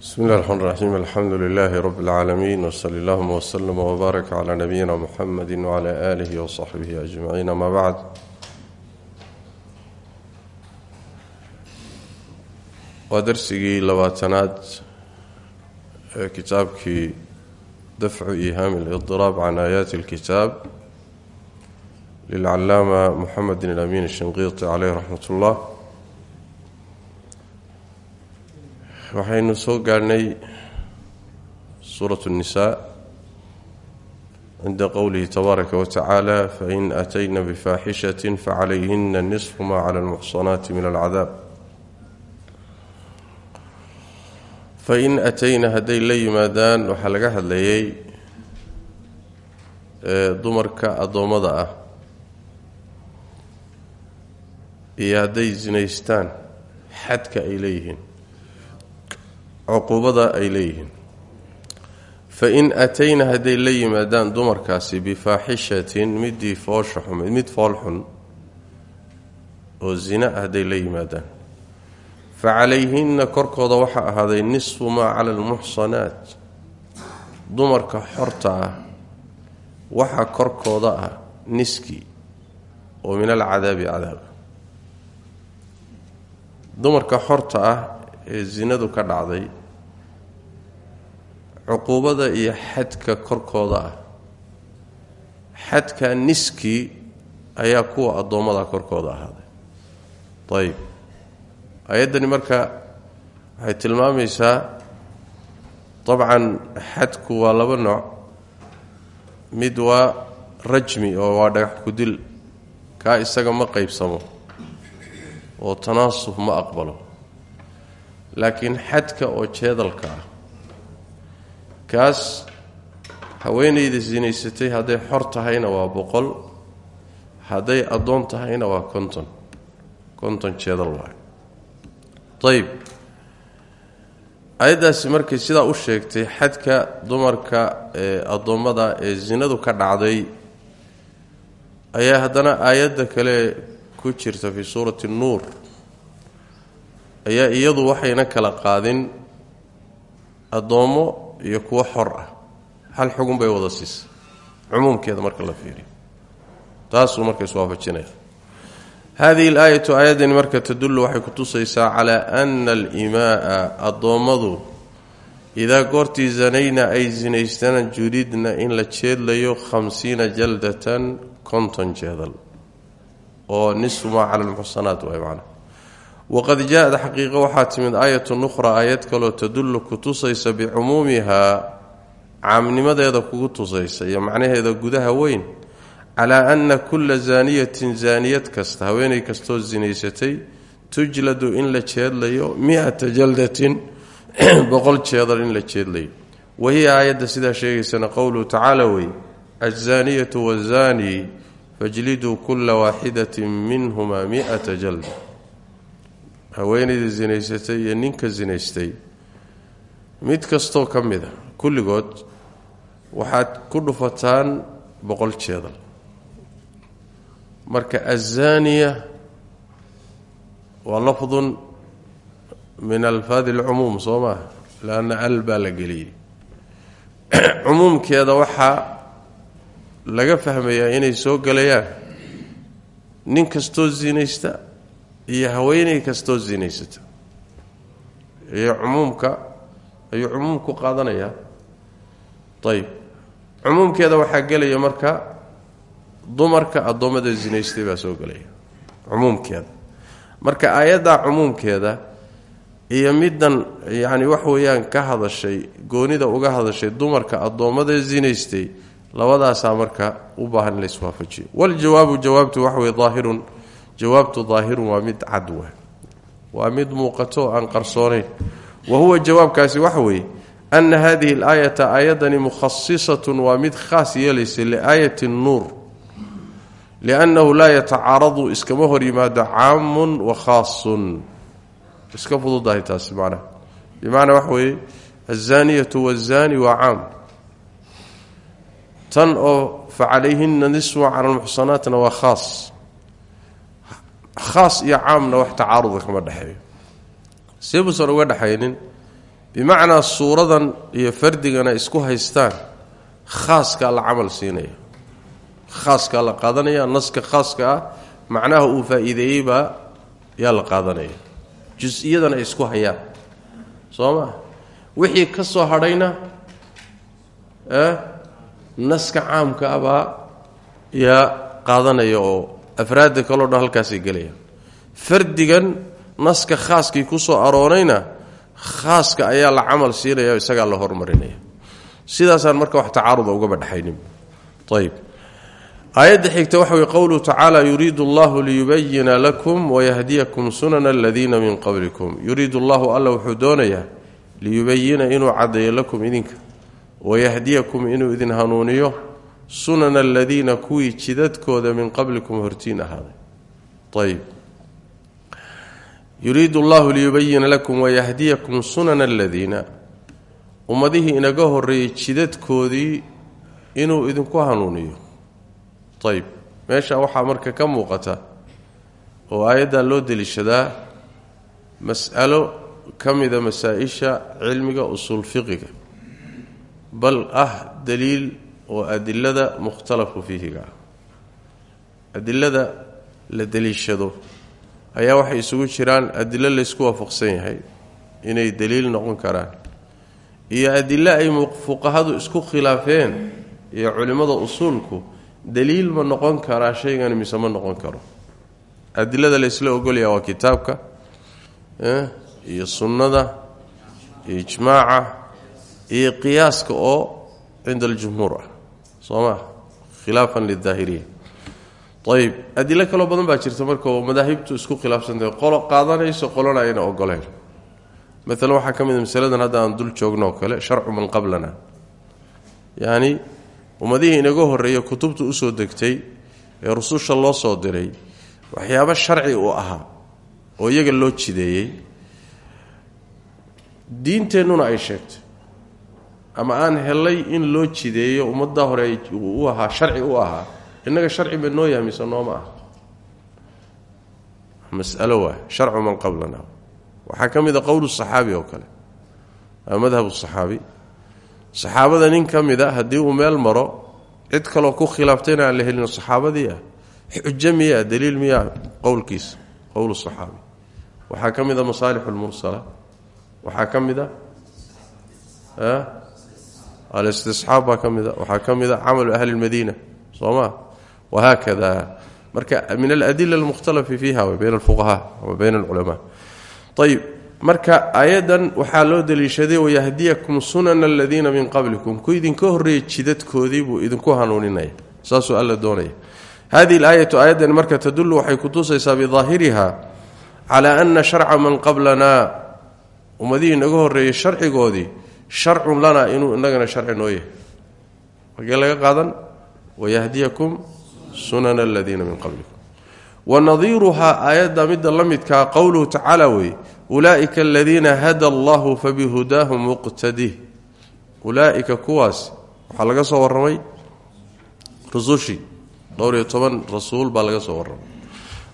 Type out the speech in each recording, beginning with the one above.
bsmi اllah الرحmn الرaxيim alxamdu لlh rb العaalamiin wslى اllahma wslm wbaarak clى nabiyina mxamedi wعlى آlih وصaxbih أجmaciin ama bacd waa darsigii labaatanaad ee kitaabkii dafcu ihaam اlإضiraab can aayaati اlkitaab lilcalaama muxamedi اlamin الshinqiiطi caleyh raxmat اllah waxaynu soo gaadhnay suurat الnisaa cinda qowlihi tabaaraka watacaala fain atayna bifaaxishaة facalayhina nisfu ma clى اlmuxsanaati min alcadaab fain atayna hadday la yimaadaan waxaa laga hadlayay dumarka addoommada ah iyo hadday sinaystaan xadka ay leeyihiin cuquubada ay leeyihiin. Fain atayna hadday la yimaadaan dumarkaasi bifaaxishatin midii foosha xum mid foolxun oo zina hadday la yimaadaan. Fa calayhinna korkooda waxaa ahaaday nisfu maa cala almuxsanaat. Dumarka xorta ah waxaa korkooda ah niski oo min alcadaabi cadaab. Dumarka xorta ah ee zinadu ka dhacday cuquubada iyo xadka korkooda ah. Xadka niski ayaa kuwa addoommada korkooda ahaaday ayib ayaddani marka waxay tilmaamaysaa dabcan xadku waa laba nooc. Mid waa rajmi oo waa dhagax kudil kaa isaga ma qaybsamo oo tanaasuf ma aqbalo. Laakiin xadka oo jeedalka ah kaas haweenayda sinaysatay hadday xor tahayna waa boqol hadday addoon tahayna waa konton. konton jeedal waay. Ayib ayaddaasi markay sidaa u sheegtay xadka dumarka ee addoommada ee zinadu ka dhacday ayaa haddana aayadda kale ku jirta fii suurati nuur. Ayaa iyadu waxayna kala qaadin addoommo iyo kuwo xor ah. Hal xugun bay wada siisay cumuumkeeda marka la fiiriyo taasuu marka iswaafajinaya hadihi alaayatu aayaddani marka tadullu waxay ku tusaysaa calaa ana alimaaa addoommadu idaa goortii zanayna ay sinaystaan juridna in la jeedlayo khamsiina jaldatan konton jeedal. Oo nisfu maa cala almuxsanaat waay macna waqad jaa-ad xaqiiqo waxaa timid aayatun ukhra aayad kaloo tadullu ku tusaysa bicumuumihaa caamnimadeeda kugu tusaysa iyo macnaheeda gudaha weyn calaa anna kulla zaaniyatin zaaniyad kasta haweenay kastoo sinaysatay tujladu in la jeedlayo mi-ata jaldatin boqol jeedal in la jeedlayo wahiya aayadda sidaa sheegaysana qowluhu tacaala wey alzaaniyatu wazaani fajliduu kulla waaxidatin minhumaa mi-ata jalda haweenayda sinaysatay iyo ninka sinaystay mid kastoo ka mid a kulligood waxaad ku dhufataan boqol jeedal. Marka azaaniya waa lafdun min alfaadi alcumuum soo maaha? Lanna al baa la geliyey. Cumuumkeeda waxaa laga fahmayaa inay soo gelayaan. Nin kastoo sinaysta iyo haweenay kastoo sinaysata iyo cumuumka ayuu cumuumku qaadanayaa ayib cumuumkeeda waxaa gelaya marka dumarka addoommada sinaystay baa soo gelaya. Cumuumkeeda. Marka aayaddaa cumuumkeeda iyo middan yacni wax weeyaan ka hadashay goonida uga hadashay dumarka addoommada sinaystay labadaasaa marka u baahan in laiswaafajiyo waljawaabu jawaabtu wax weye jawaabtu daahirun waa mid cad wa waa mid muuqato aan qarsoonayn wa huwa jawaabkaasi waxa weeye ana hadihi alaayata aayaddani mukhasisatun waa mid khaas yeelaysa liaayati nuur liannahu laa yatacaaradu iskama hor yimaado caamun wa khaasun. Iska fududahay taasi macnaha. Bimacnaa waxa weeye alzaaniyatu wazaani waa caam. Tan oo fa calayhina niswa cala almuxsanaatna waa khaas khaas iyo caamna wax tacaaruda kama dhexeeyo see buusan uga dhexaynin bimacnaa suuradan iyo fardigana isku haystaan khaaskaa la camal siinaya khaaskaa la qaadanaya naska khaaska ah macnaha uu faa'iideeyey baa yaa la qaadanaya. Jus-iyadana ay isku hayaan. Soo maa wixii ka soo hadhayna naska caamka ah baa yaa qaadanaya afraadda kaleo dhan halkaasay gelayaan. Fardigan naska khaaskii ku soo aroorayna khaaska ayaa la camal siinaya o isagaa la hormarinaya sidaasaan marka wax tacaaruda ugaba dhexaynin ayb aayadda xigta waxa weye qowluhu tacaala yuriidu allahu liyubayina lakum wayahdiyakum sunana aladiina min qablikum. Yuriidu allahu alla wuxuu doonayaa liyubayina inuu caddeeyo lakum idinka. Wayahdiyakum inuu idin hanuuniyo sunana aladiina kuwii jidadkooda min qablikum hortiin ahaaday. Ayb yuriidu allahu liyubayina lakum wayahdiyakum sunana aladiina ummadihii inaga horreeyey jidadkoodii inuu idinku hanuuniyo. Ayb meesha waxaa marka ka muuqata oo aayaddaa loo deliishadaa mas'alo ka mida masaa-isha cilmiga usuul fiqiga. Bal ah daliil oo adilada mukhtalafu fiihiga ah. Adilada la deliishado ayaa waxay isugu jiraan adilo laysku waafaqsan yahay inay daliil noqon karaan. Iyo adilo ay fuqahadu isku khilaafeen iyo culimmada usuulku daliil ma noqon karaa shaygani mise ma noqon karo. Adilada laysla ogolaya waa kitaabka iyo sunnada iyo ijmaaca iyo qiyaaska oo cinda aljumhuur ah soo maa khilaafan lidaahiriya ayb adilo kaloo badan baa jirta marka oo madaahibtu isku khilaafsantahay qolo qaadanayso qolona ayna ogoleyn maalan waxaa ka mid a masaladan hadda aan dul joogno oo kale sharcu man qablana. Yacni ummadihii inaga horreeya kutubta u soo degtay ee rususha loo soo diray waxyaabo sharci u ahaa oo iyaga loo jideeyey diinteennuna ay sheegtay ama aan helay in loo jideeyo ummaddaa hore u ahaa sharci u ahaa innaga sharci ba noo yahay mise nooma ah man qablana. Waxaa ka mid a oo kale waa madhabu saxaabi. Saxaabada nin ka mid uu meel maro cid kaloo ku khilaaftayna aan la helin saxaabadii ah xujo miyaa daliil miyaa qowlkiisa qowlu saxaabi. Waxaa ka mid a alistisxaab baa ka mid a waxaa ka mid a camalu ahli lmadiina soo maa wahaakada. Marka min aladila almukhtalafi fiiha bayn alfuqahaa wa bayn alculamaa ayib marka ayadan waxaa loo daliishaday wayahdiyakum sunana aladiina min qablikum. Ku idinka horreeyey jidadkoodii buu idinku hanuuninaya. Saasuu alla doonaya. Hadihi alaayatu aayaddan marka tadullu waxay kutusaysaa bidaahiriha calaa ana sharca man qablanaa ummadihii inaga horreeyey sharcigoodii sharcun lanaa inuu inagana sharci noo yahay magee laga qaadan wayahdiyakum sunana aladiina min qablikum. Wanadiiruhaa aayadda midda la midkaa qowluhu tacaala weeye ulaa'ika aladiina hada allahu fabihudaahum muqtadih ulaa'ika kuwaas waxaa laga soo warramay rusushii dhowr iyo toban rasuul baa laga soo warramay.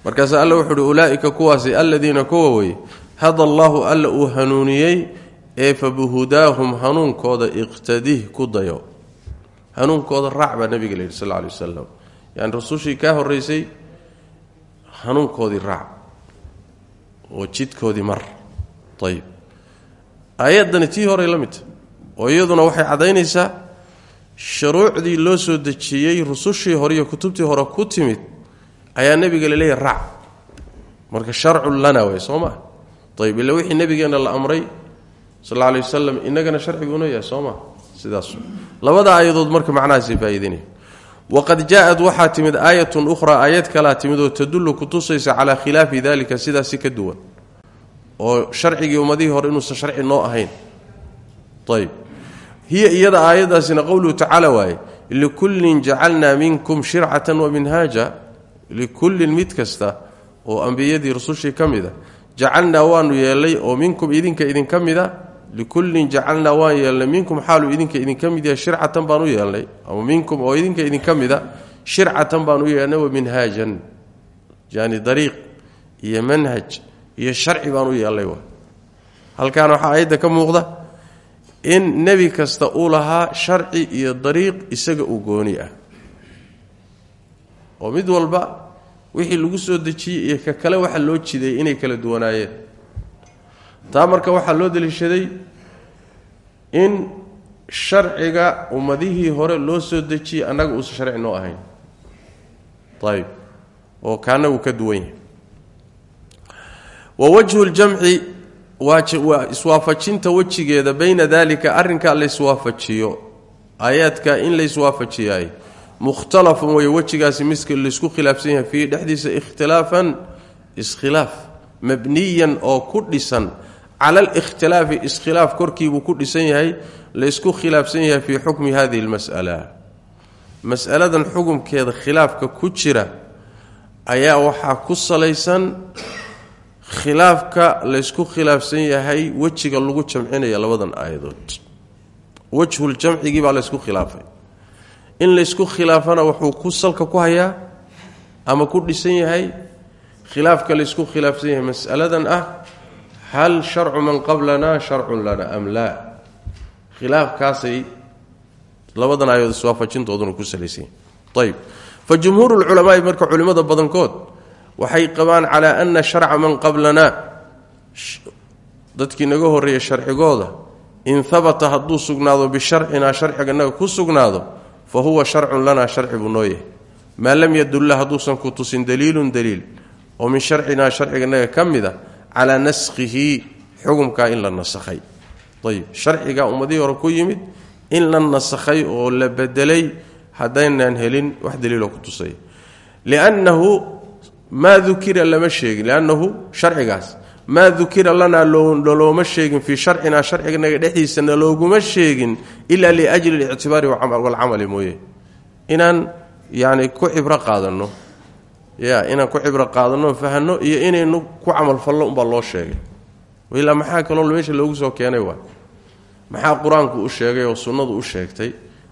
Markaasa alla wuxuu uhi ulaa'ika kuwaasi aladiina kuwa weye hada allahu alla uu hanuuniyey ee fabihudaahum hanuunkooda iqtadih ku dayo. Hanuunkooda raac baa nabiga la yidhi sal alay wasalam yani rasushii kaa horraysay hanuunkoodii raac oo jidkoodii mar. Ayib aayaddani tii horey la oo iyaduna waxay caddaynaysaa shuruucdii loo soo dejiyey rusushii hore iyo kutubtii hore ku timid ayaa nebiga la raac. Marka sharcun lana way soo maa ayib ila wixii nebigeenna la amray sal alay wasalam innagana sharcigu inoo yahay soo maa sidaas. Labada aayadood marka macnahaasay faa'iidinaya waqad jaa-ad waxaa timid aayatun ukhraa aayad kalaa timid oo tadullu kutusaysa calaa khilaafi sidaasi ka duwan. Oo sharcigii ummadihii hore inuusan sharci noo ahayn. Ayb hiya iyada aayaddaasina qowluhu tacaala waaye likullin jacalnaa minkum shircatan wa minhaaja likullin mid kasta oo ambiyadii rusushii ka mid a jacalnaa waanu oo minkum idinka idinka mida likullin jacalnaa waan yeelnay minkum xaaluu idinka idinka mid yahay shircatan baan u yeelnay ama minkum oo idinka idinka mida shircatan baan u yeelnay wa minhaajan yani dariiq iyo manhaj iyo sharci baan u yeelnay wa halkaan waxaa aayadda ka muuqda in nebi kasta uu lahaa sharci iyo dariiq isaga u gooni ah oo mid walba wixii lagu soo dejiyey iyo ka kale waxa loo jideeyey inay kala duwanaayeen taa marka waxaa loo daliishaday in sharciga ummadihii hore loo soo dejiyey annaga uusan sharci noo ahayn. Ayib oo kaana uu ka duwan yahay. Wa wajhu ljamci waa iswaafajinta wejigeeda bayna dalika arrinka la iswaafajiyo. Aayaadka in la iswaafajiyaay. Mukhtalafun way wejigaasi miska laysku khilaafsan yahay fiihi dhexdiisa ikhtilaafan iskhilaaf mabniyan oo ku dhisan cala alikhtilaafi iskhilaaf korkiibuu ku dhisan yahay laysku khilaafsan yahay fii xukmi hadihi lmas'ala mas'aladan xukumkeeda khilaafka ku jira ayaa waxaa ku salaysan khilaafka laysku khilaafsan yahay wejiga lagu jamcinaya labadan aayadood. Wejhuljamcigii baa laysku khilaafay. In laysku khilaafana wuxuu ku salka ku hayaa ama ku dhisan yahay khilaafka laysku khilaafsan yahay mas'aladan ah hal sharcu man qablana sharcun lana am laa khilaafkaasay labadan aayadood iswaafajintooduna ku salaysan ayb fa jumhuuru lculamaai marka culimmada badankood waxay qabaan calaa ana sharca man qablana dadkii naga horreeya sharcigooda in habata hadduu sugnaado bisharcinaa sharciganaga ku sugnaado fa huwa sharcun lanaa sharci buu noo yahay maa lam yadulla hadduusan ku tusin daliilun daliil oo min sharcinaa sharciganaga ka mid a calaa naskhihi xukumkaa in la nasakhay. Ayib sharcigaa ummadihii hore ku yimid in la nasakhay oo la bedelay haddaynaan helin wax daliiloo ku tusaya. Liannahu maa dukira lama sheegin liannahu sharcigaas maa dukira lanaa looma sheegin fii sharcinaa sharciganaga dhexdiisana looguma sheegin ilaa liajli lictibaari walcamali mooye. Inaan yani ku cibro qaadanno ya inaan ku cibro qaadanno fahano iyo inaynu ku camalfalno umbaa loo sheegay. Ilaa maxaa kaloo meesha loogu soo keenay waa? Maxaa qur'aanku u sheegay oo sunnadu u sheegtay?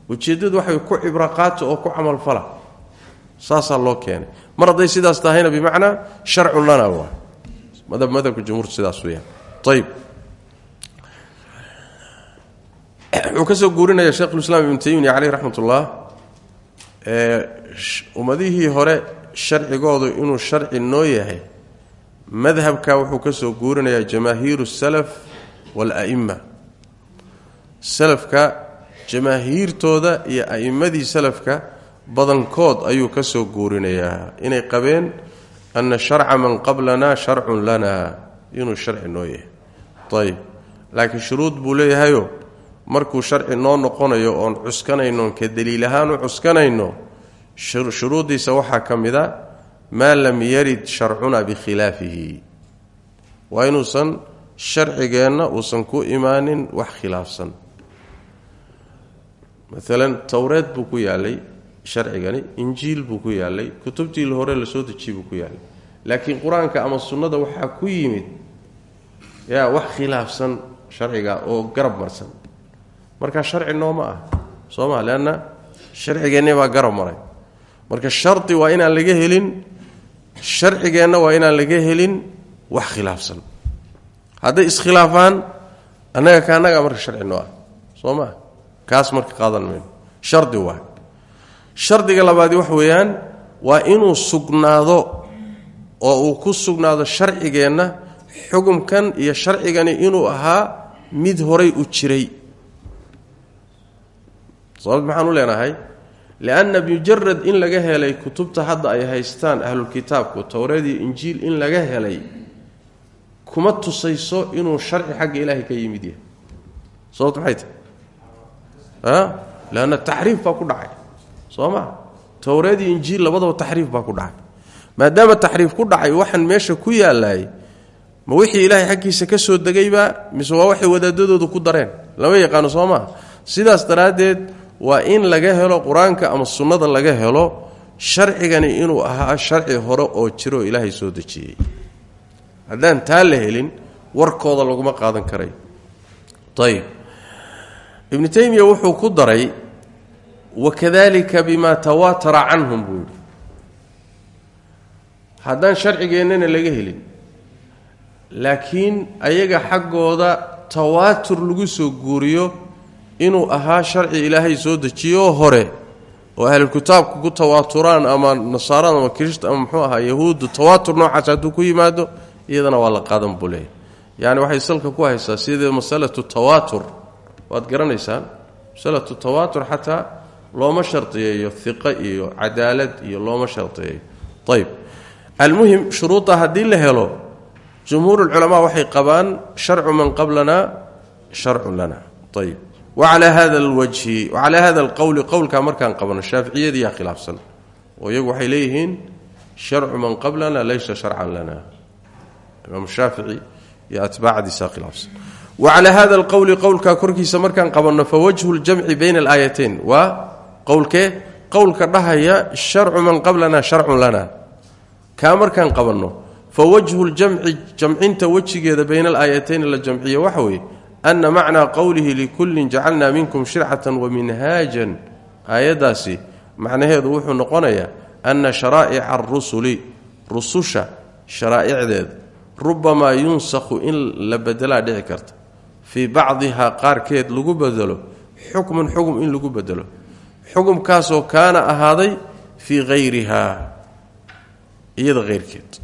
Ujeeddadu waxay ku cibro qaata oo ku camalfala saasaa loo keenay. Mar hadday sidaas tahayna bimacnaa sharcun lana waa madhabka jumhuurtu sidaas weyaan ayib wuxuu ka soo guurinaya sheikhulislaam ibnu taymiya caleyh raxmat ullah ummadihii hore sharcigoodu inuu sharci noo yahay madhabka wuxuu ka soo guurinayaa jamaahiiru salaf waala'imma salafka jamaahiirtooda iyo a'immadii salafka badankood ayuu ka soo guurinayaa. Inay qabeen ana sharca man qablana sharcun lana inuu sharci noo yahay. Ayib laakiin shuruud buu leeyahayo markuu sharci noo noqonayo oon cuskanaynoon ka daliil ahaan u cuskanayno shuruuddiisa waxaa ka mid a maa lam yarid sharcuna bikhilaafihi. Waa inuusan sharcigeenna uusan ku imaanin wax khilaafsan. Maalan towreed buu ku yaalay sharcigani injiil buu ku yaalay kutubtii hore la soo dejiyey buu ku yaalay. Laakiin qur'aanka ama sunnada waxaa ku yimid yaa wax khilaafsan sharciga oo garab marsan. Marka sharci nooma ah soo ma leanna sharcigeenni baa garab maray marka shardi waa inaan laga helin sharcigeenna waa inaan laga helin wax khilaafsan. Hadday iskhilaafaan annaga ka annagaa marka sharci noo ah kaas marka qaadan shardi waa. Shardiga labaadi wax weeyaan waa inuu sugnaado oo uu ku sugnaado sharcigeenna xukumkan iyo sharcigani inuu ahaa mid horay u jiray. Sababta maxaan u leenahay lianna mujarad in laga helay kutubta hadda ay haystaan ahlulkitaabku towreed iyo injiil in laga helay kuma tusayso inuu sharci xagga ilaahay ka yimid yahay sababta maxay tahay leanna taxriif baa ku dhacay soo ma towreed iyo injiil labadaba taxriif baa ku dhacay maadaama taxriif ku dhacay waxaan meesha ku yaalaay ma wixii ilaahay xaggiisa ka soo degaybaa mise waa waxay wadaadadoodu ku dareen lama yaqaano soo sidaas daraaddeed waa in laga helo qur'aanka ama sunnada laga helo sharcigani inuu ahaa sharci hore oo jiroo ilaahay soo dejiyey. Haddaan taa la helin warkooda laguma qaadan karay. Ayib ibnu taymiya wuxuu ku daray wakadalika bima tawaatara canhum buu yidhi. Haddaan sharcigeennana laga helin laakiin ayaga xaggooda tawaatur lagu soo guuriyo inuu ahaa sharci ilaahay soo dejiyo hore oo ahlulkitaabku ku tawaaturaan ama nasaarada ama kirishta ama muxuu ahaa yahuuddu tawaatur noocaas hadduu ku yimaado iyadana waa la qaadan buu leeyahy waxay salka ku haysaa sida masalatu tawaatur. Waad garanaysaan masalatu tawaatur xataa looma shardiyeeyo hiqo iyo cadaalad iyo looma shardiyeeyo. Ayb almuhim shuruudda haddii la helo jumhuurulculamaa waxay qabaan sharcu man qablana sharcun lana. Ayb wacalaa hada alwajhi wacalaa hada alqowli qowlkaa markaan qabno shaaficiyadiyaa khilaafsan. Oo iyagu waxay leeyihiin sharcu man qablana laysa sharcan lana. Imaam shaafici iyo atbaacdiisaa khilaafsan. Wacalaa hada alqowli qowlkaa korkiisa markaan qabanno fawajhu ljamci bayna alaayateyn waa qowlkee qowlka dhahaya sharcu man qablana sharcun lana. Kaa markaan qabanno fa wajhu ljamci jamcinta wejigeeda bayna alaayatayn la jamciya waxa ana macnaa qowlihi likullin jacalnaa minkum shircatan wa minhaajan aayaddaasi macnaheedu wuxuu noqonayaa ana sharaa'ica arusuli rususha sharaa'icdeeda rubamaa yunsakhu in la bedelaa dhici karta fii bacdihaa qaarkeed lagu bedelo xukmun xugum in lagu bedelo xukumkaasoo kaana ahaaday fii hayriha iyada heyrkeed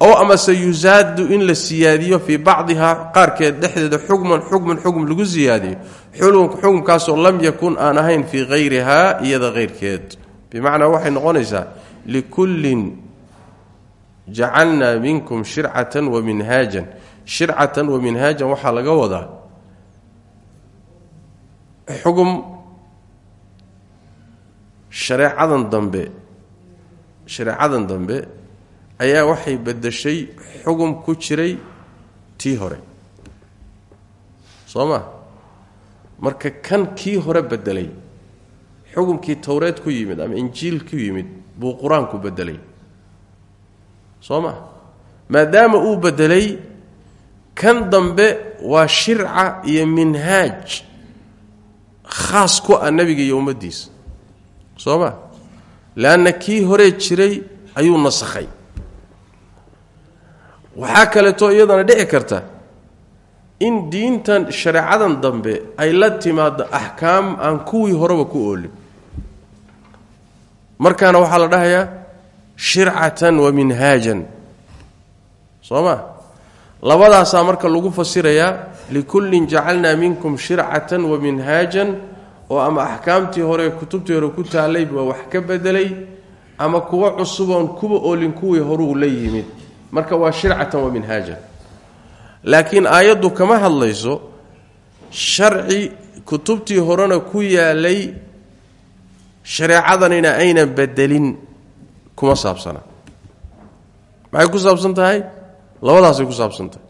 ow amase yusaadu in la siyaadiyo fii bacdihaa qaarkeed dhexdeeda xukman xukman xukm lagu siyaadiyo. Xukumkaasoo lam yakun aan ahayn fii hayrihaa iyada heyrkeed bimacnaa waxay noqonaysaa likullin jacalnaa minkum shircatan wa minhaajan. Shircatan wa minhaajan waxaa laga wadaa xugum shareecadan dambe shareecadan dambe ayaa waxay bedeshay xugum ku jiray tii hore. Soo ma marka kan kii hore bedelay xugumkii towreed ku yimid ama injiil ku yimid buu qur'aanku bedelay soo ma maadaama uu bedelay kan dambe waa shirca iyo minhaaj khaas ku ah nebiga iyo ummaddiisa soo ma leanna kii horee jiray ayuu nasakhay waxaa kaleeto iyadana dhici karta in diintan shareecadan dambe ay la timaado axkaam aan kuwii horeba ku oolin. Markaana waxaa la dhahayaa shircatan wa minhaajan. Soo ma? Labadaasaa marka lagu fasirayaa likullin jacalnaa minkum shircatan wa minhaajan oo ama axkaamtii hore kutubtii hore ku taallay baa wax ka bedelay ama kuwa cusuboon kuba oolin kuwii horuu la yimid marka waa shircatan wa minhaajan laakiin aayaddu kama hadlayso sharci kutubtii horena ku yaalay shareecadanina aynan bedelin kuma saabsana. Maxay ku saabsan tahay? Labadaasay ku saabsan tahay.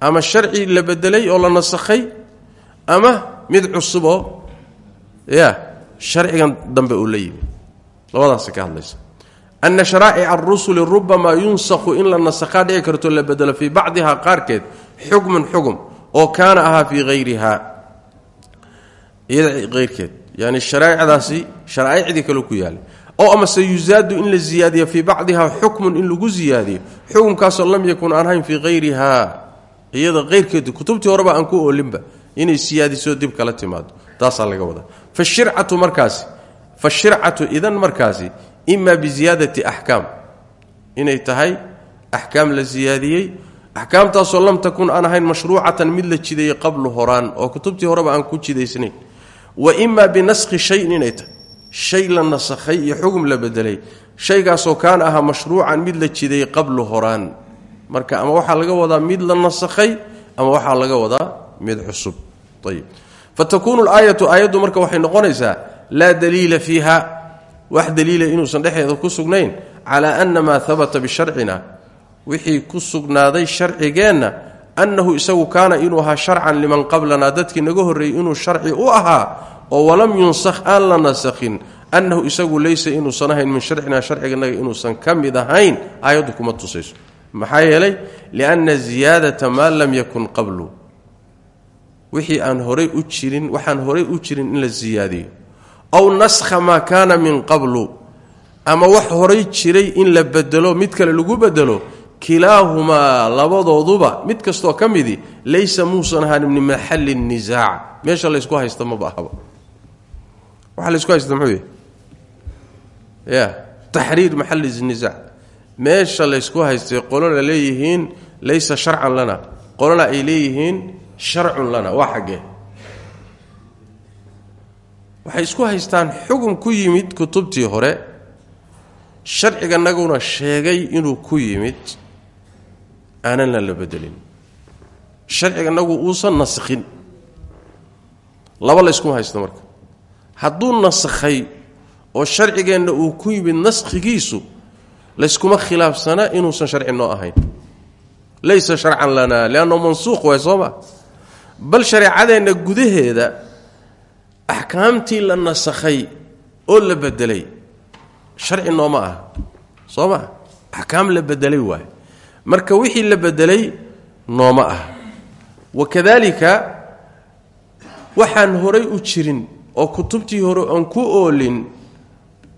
Ama sharci la bedelay oo la nasakhay ama mid cusuboo ya sharcigan dambe uu la yimi. Labadaasay ka hadlaysa ana sharaa'ica arusuli rubamaa yunsakhu in la nasakhaa dhici karto la bedelo fii bacdihaa qaarkeed xukmun xugum oo kaana ahaa fii hayriha iyada heyrkeed yani sharaa'icdaasi sharaa'icdii kale ku yaalay oo amase yusaadu in la ziyaadiyo fii bacdihaa xukmun in lagu ziyaadiyo xukumkaasoo lam yakun aan hayn fii hayriha iyada heyrkeed kutubtii horeba aan ku oolinba inay siyaadiso dib kala timaado taasaa laga wadaa fashircatu markaasi fashircatu idan markaasi ima biziyaadati axkaam inay tahay axkaam la siyaadiyey axkaamtaasoo lam takun aan ahayn mashruucatan mid la jideeyey qablu horaan oo kutubtii horeba aan ku jidaysnayn. Wa ima binaskhi shayin inay tahay. Shay la nasakhay iyo xugum la bedelay. Shaygaasoo kaana ahaa mashruucan mid la jideeyey qablu horaan. Marka ama waxaa laga wadaa mid la nasakhay ama waxaa laga wadaa mid cusub. Ayib fatakuunu laayatu aayaddu marka waxay noqonaysaa laa daliila fiiha wax daliila inuusan dhexeeda ku sugnayn calaa ana maa habata bisharcina wixii ku sugnaaday sharcigeenna annahu isagu kaana inuu ahaa sharcan liman qablanaa dadkii naga horreeyey inuu sharci u ahaa oo walam yunsakh aan la nasakhin annahu isagu laysa inuusan ahayn min sharcinaa sharciganaga inuusan ka mid ahayn. Aayaddu kuma tusayso. Maxaa yeelay lianna ziyaadata maa lam yakun qablu. Wixii aan horay u jirin waxaan horay u jirin in la siyaadiyo aw naskha maa kaana min qablu ama wax horay jiray in la bedelo mid kale lagu bedelo kilaahumaa labadooduba mid kastoo ka midi laysa muusan ahaan min maxalli nisaac meesha laysku haysta maba ahaba waxaa laysku haysta muxuu yahy ya taxriir maxalli nisaac meesha laysku haystay qolona leeyihiin laysa sharcan lana. Qolona ay leeyihiin sharcun lana waa xaggee waxay isku haystaan xugum ku yimid kutubtii hore. Sharciganaguna sheegay inuu ku yimid. Aanana la bedelin sharciganagu uusan naskhin laba layskuma haysto marka. Hadduu nasakhay oo sharcigeenna uu ku yimid naskhigiisu layskuma khilaafsana inuusan sharci noo ahayn. Laysa sharcan lana liannahu mansuuq waay soo ma. Bal shareecadeenna gudaheeda axkaamtii la nasakhay oo la bedelay. Sharci nooma ah soo ma axkaam la bedelay waay marka wixii la bedelay nooma ah wakadalika waxaan horay u jirin oo kutubtii hore aan ku oolin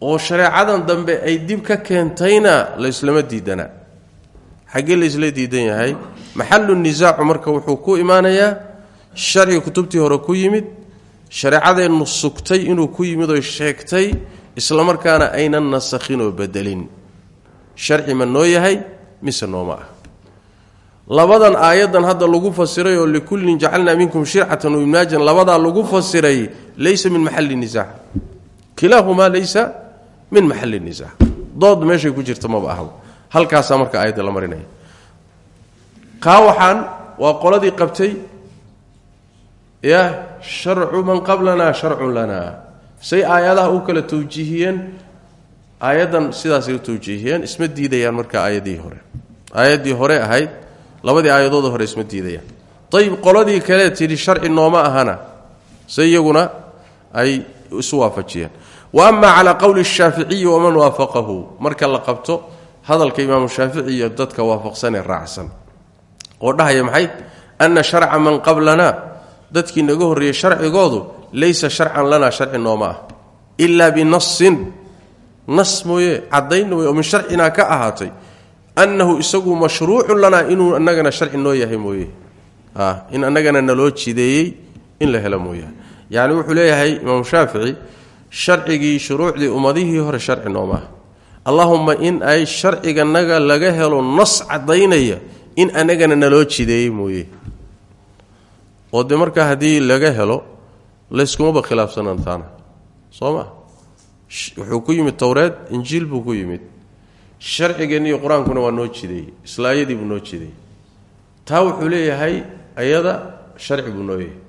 oo shareecadan dambe ay dib ka keentayna layslama diidana. Xaggee laysla diidan yahay? Maxalu nisaacu marka wuxuu ku imaanayaa sharciga kutubtii hore ku yimid shareecadeennu sugtay inuu ku yimid oo sheegtay islamarkaana aynan nasakhin oo bedelin. Sharci ma noo yahay mise nooma ah labadan aayaddan hadda lagu fasiray oo likullin jacalnaa minkum shircatan waimnaajan labadaa lagu fasiray laysa min maxalli nisaac kilaahumaa laysa min maxalli nisaac dood meeshay ku jirta maba ahba halkaasaa marka aayadda la marinaya. Kaa waxaan waa qoladii qabtay ya sharcu man qablana sharcun lana. Say aayadaha u kala tawjiihiyeen aayaddan sidaasay u tawjiihiyeen isma diidayaan marka aayadii hore. Aayaddii hore ahayd labadii aayadooda hore isma diidayaan. Ayib qoladii kale tidhi sharci nooma ahana. Se iyaguna ay isu waafajiyeen. Wa ama calaa qowli shaaficiyi waman waafaqahu. Marka la qabto hadalka imaamu shaafici iyo dadka waafaqsanee raacsan. Oo dhahaya maxay? Ana sharca man qablana dadkii naga horreeyey sharcigoodu laysa sharcan lanaa sharci nooma ah. Ilaa binasin nas mooye caddayn wey oo min sharcinaa ka ahaatay annahu isagu mashruucun lanaa inuu annagana sharci noo yahay mooye. In annagana naloo jideeyey in la helo mooyaha yacni wuxuu leeyahay imaamu shaafici sharcigii shuruucdii ummadihii hore sharci noomaah allahumma in ay sharciganaga laga helo nas caddaynaya in annagana naloo jideeyey mooye oo de markaa haddii laga helo layskumaba khilaafsanaan taana. Soo wuxuu ku yimid towreed injiil buu ku yimid. Sharcigeenni iyo qur'aankuna waa noo jideeyey islaayadii buu noo jideeyey taa wuxuu leeyahay ayada sharci buu noo yahay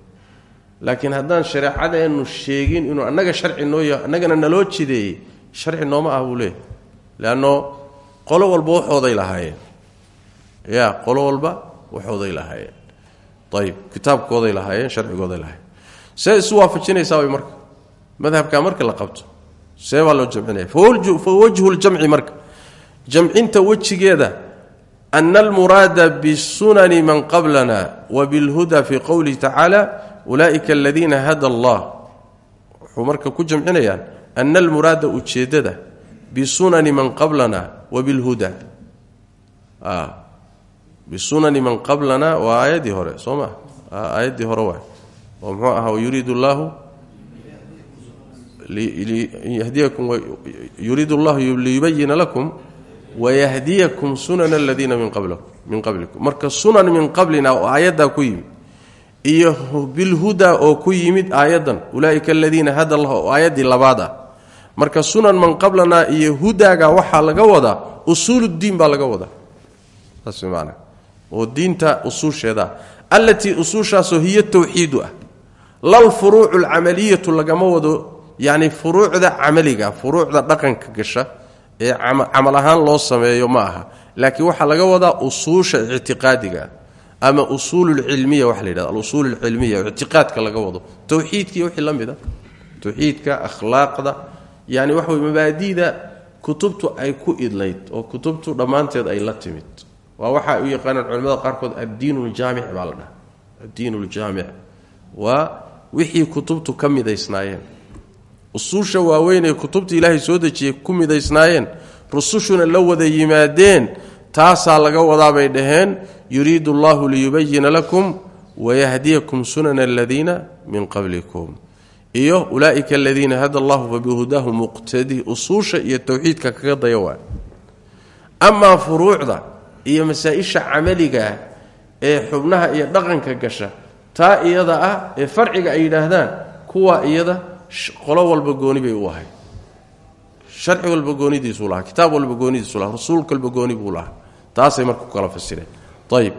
laakiin haddaan shareecadeennu sheegin inuu annaga sharci noo yahay annagana naloo jideeyey sharci nooma ah buu leeyahay. Qolo walba waxooday lahaayeen. Ya qolo walba waxooday lahaayeen ayib kitaabkooday lahaayeen sharcigooday lahaayeen. See isu waafajinaysaa way marka. Madhabkaa marka la qabto. See baa loo jamcinaya. Fa wajhu ljamci marka. Jamcinta wejigeeda ana almuraada bisunani man qablana wa bilhuda fii qowlihi tacaala ulaa'ika aladiina hada allah. Wuxuu marka ku jamcinayaan ana almuraada ujeeddada bisunani man qablana wa bilhuda bisunani man qablana waa aayaddii hore soo ma aayaddii hore waay oo muxuu ahaa yuriid llahu yuriid llahu liyubayina lakum wayahdiyakum sunana aladiina min qablikum. Marka sunan min qablina oo aayaddaa ku yimid iyo bilhuda oo ku yimid aayaddan ulaaika aladiina hada allah oo aayaddii marka sunan man qablana iyo hudaaga waxaa laga wadaa usuuluddiin baa laga wadaa. Saas oo diinta usuusheeda allatii usuushaasoo hiya tawxiidu ah. Lalfuruucu alcamaliyatu lagama wado yacni furuucda camaliga furuucda dhaqanka gasha ee camal ahaan loo sameeyo ma aha. Laakiin waxaa laga wadaa usuusha ictiqaadiga ama usuululcilmiya waxa la yidhahda alusuul alcilmiya ictiqaadka laga wado. Tawxiidkiiyo wixii la mid a tawxiidka akhlaaqda yani waxa wey mabaadi'da kutubtu ay ku idlayd oo kutubtu dhammaanteed ay la timid waa waxa u yaqaanaan culamada qaarkood addiin ljaamic baa la dhaha addiin ljaamic waa wixii kutubtu ka midaysnaayeen. Usuusha waaweyn ee kutubta ilaahay soo dejiyey ku rusushuna la wada yimaadeen taasaa laga wadaabay dhaheen yuriidu allahu liyubayina lakum wayahdiyakum sunana aladiina min qablikum. Iyo ulaaika aladiina hada allahu fabihudaahu muqtadi. Usuusha iyo towxiidka kaga daya waa amaa furuucda iyo masaa-isha camaligaah ee xubnaha iyo dhaqanka gasha taa iyada ah ee farciga ay yidhaahdaan kuwa iyada qolo walba gooni bay u ahay sharci walba goonidiisuu lahaa kitaab walba goonidiisu lahaa rasuulka walba gooni buu lahaa. Taasay marka kala fasireen. Ayib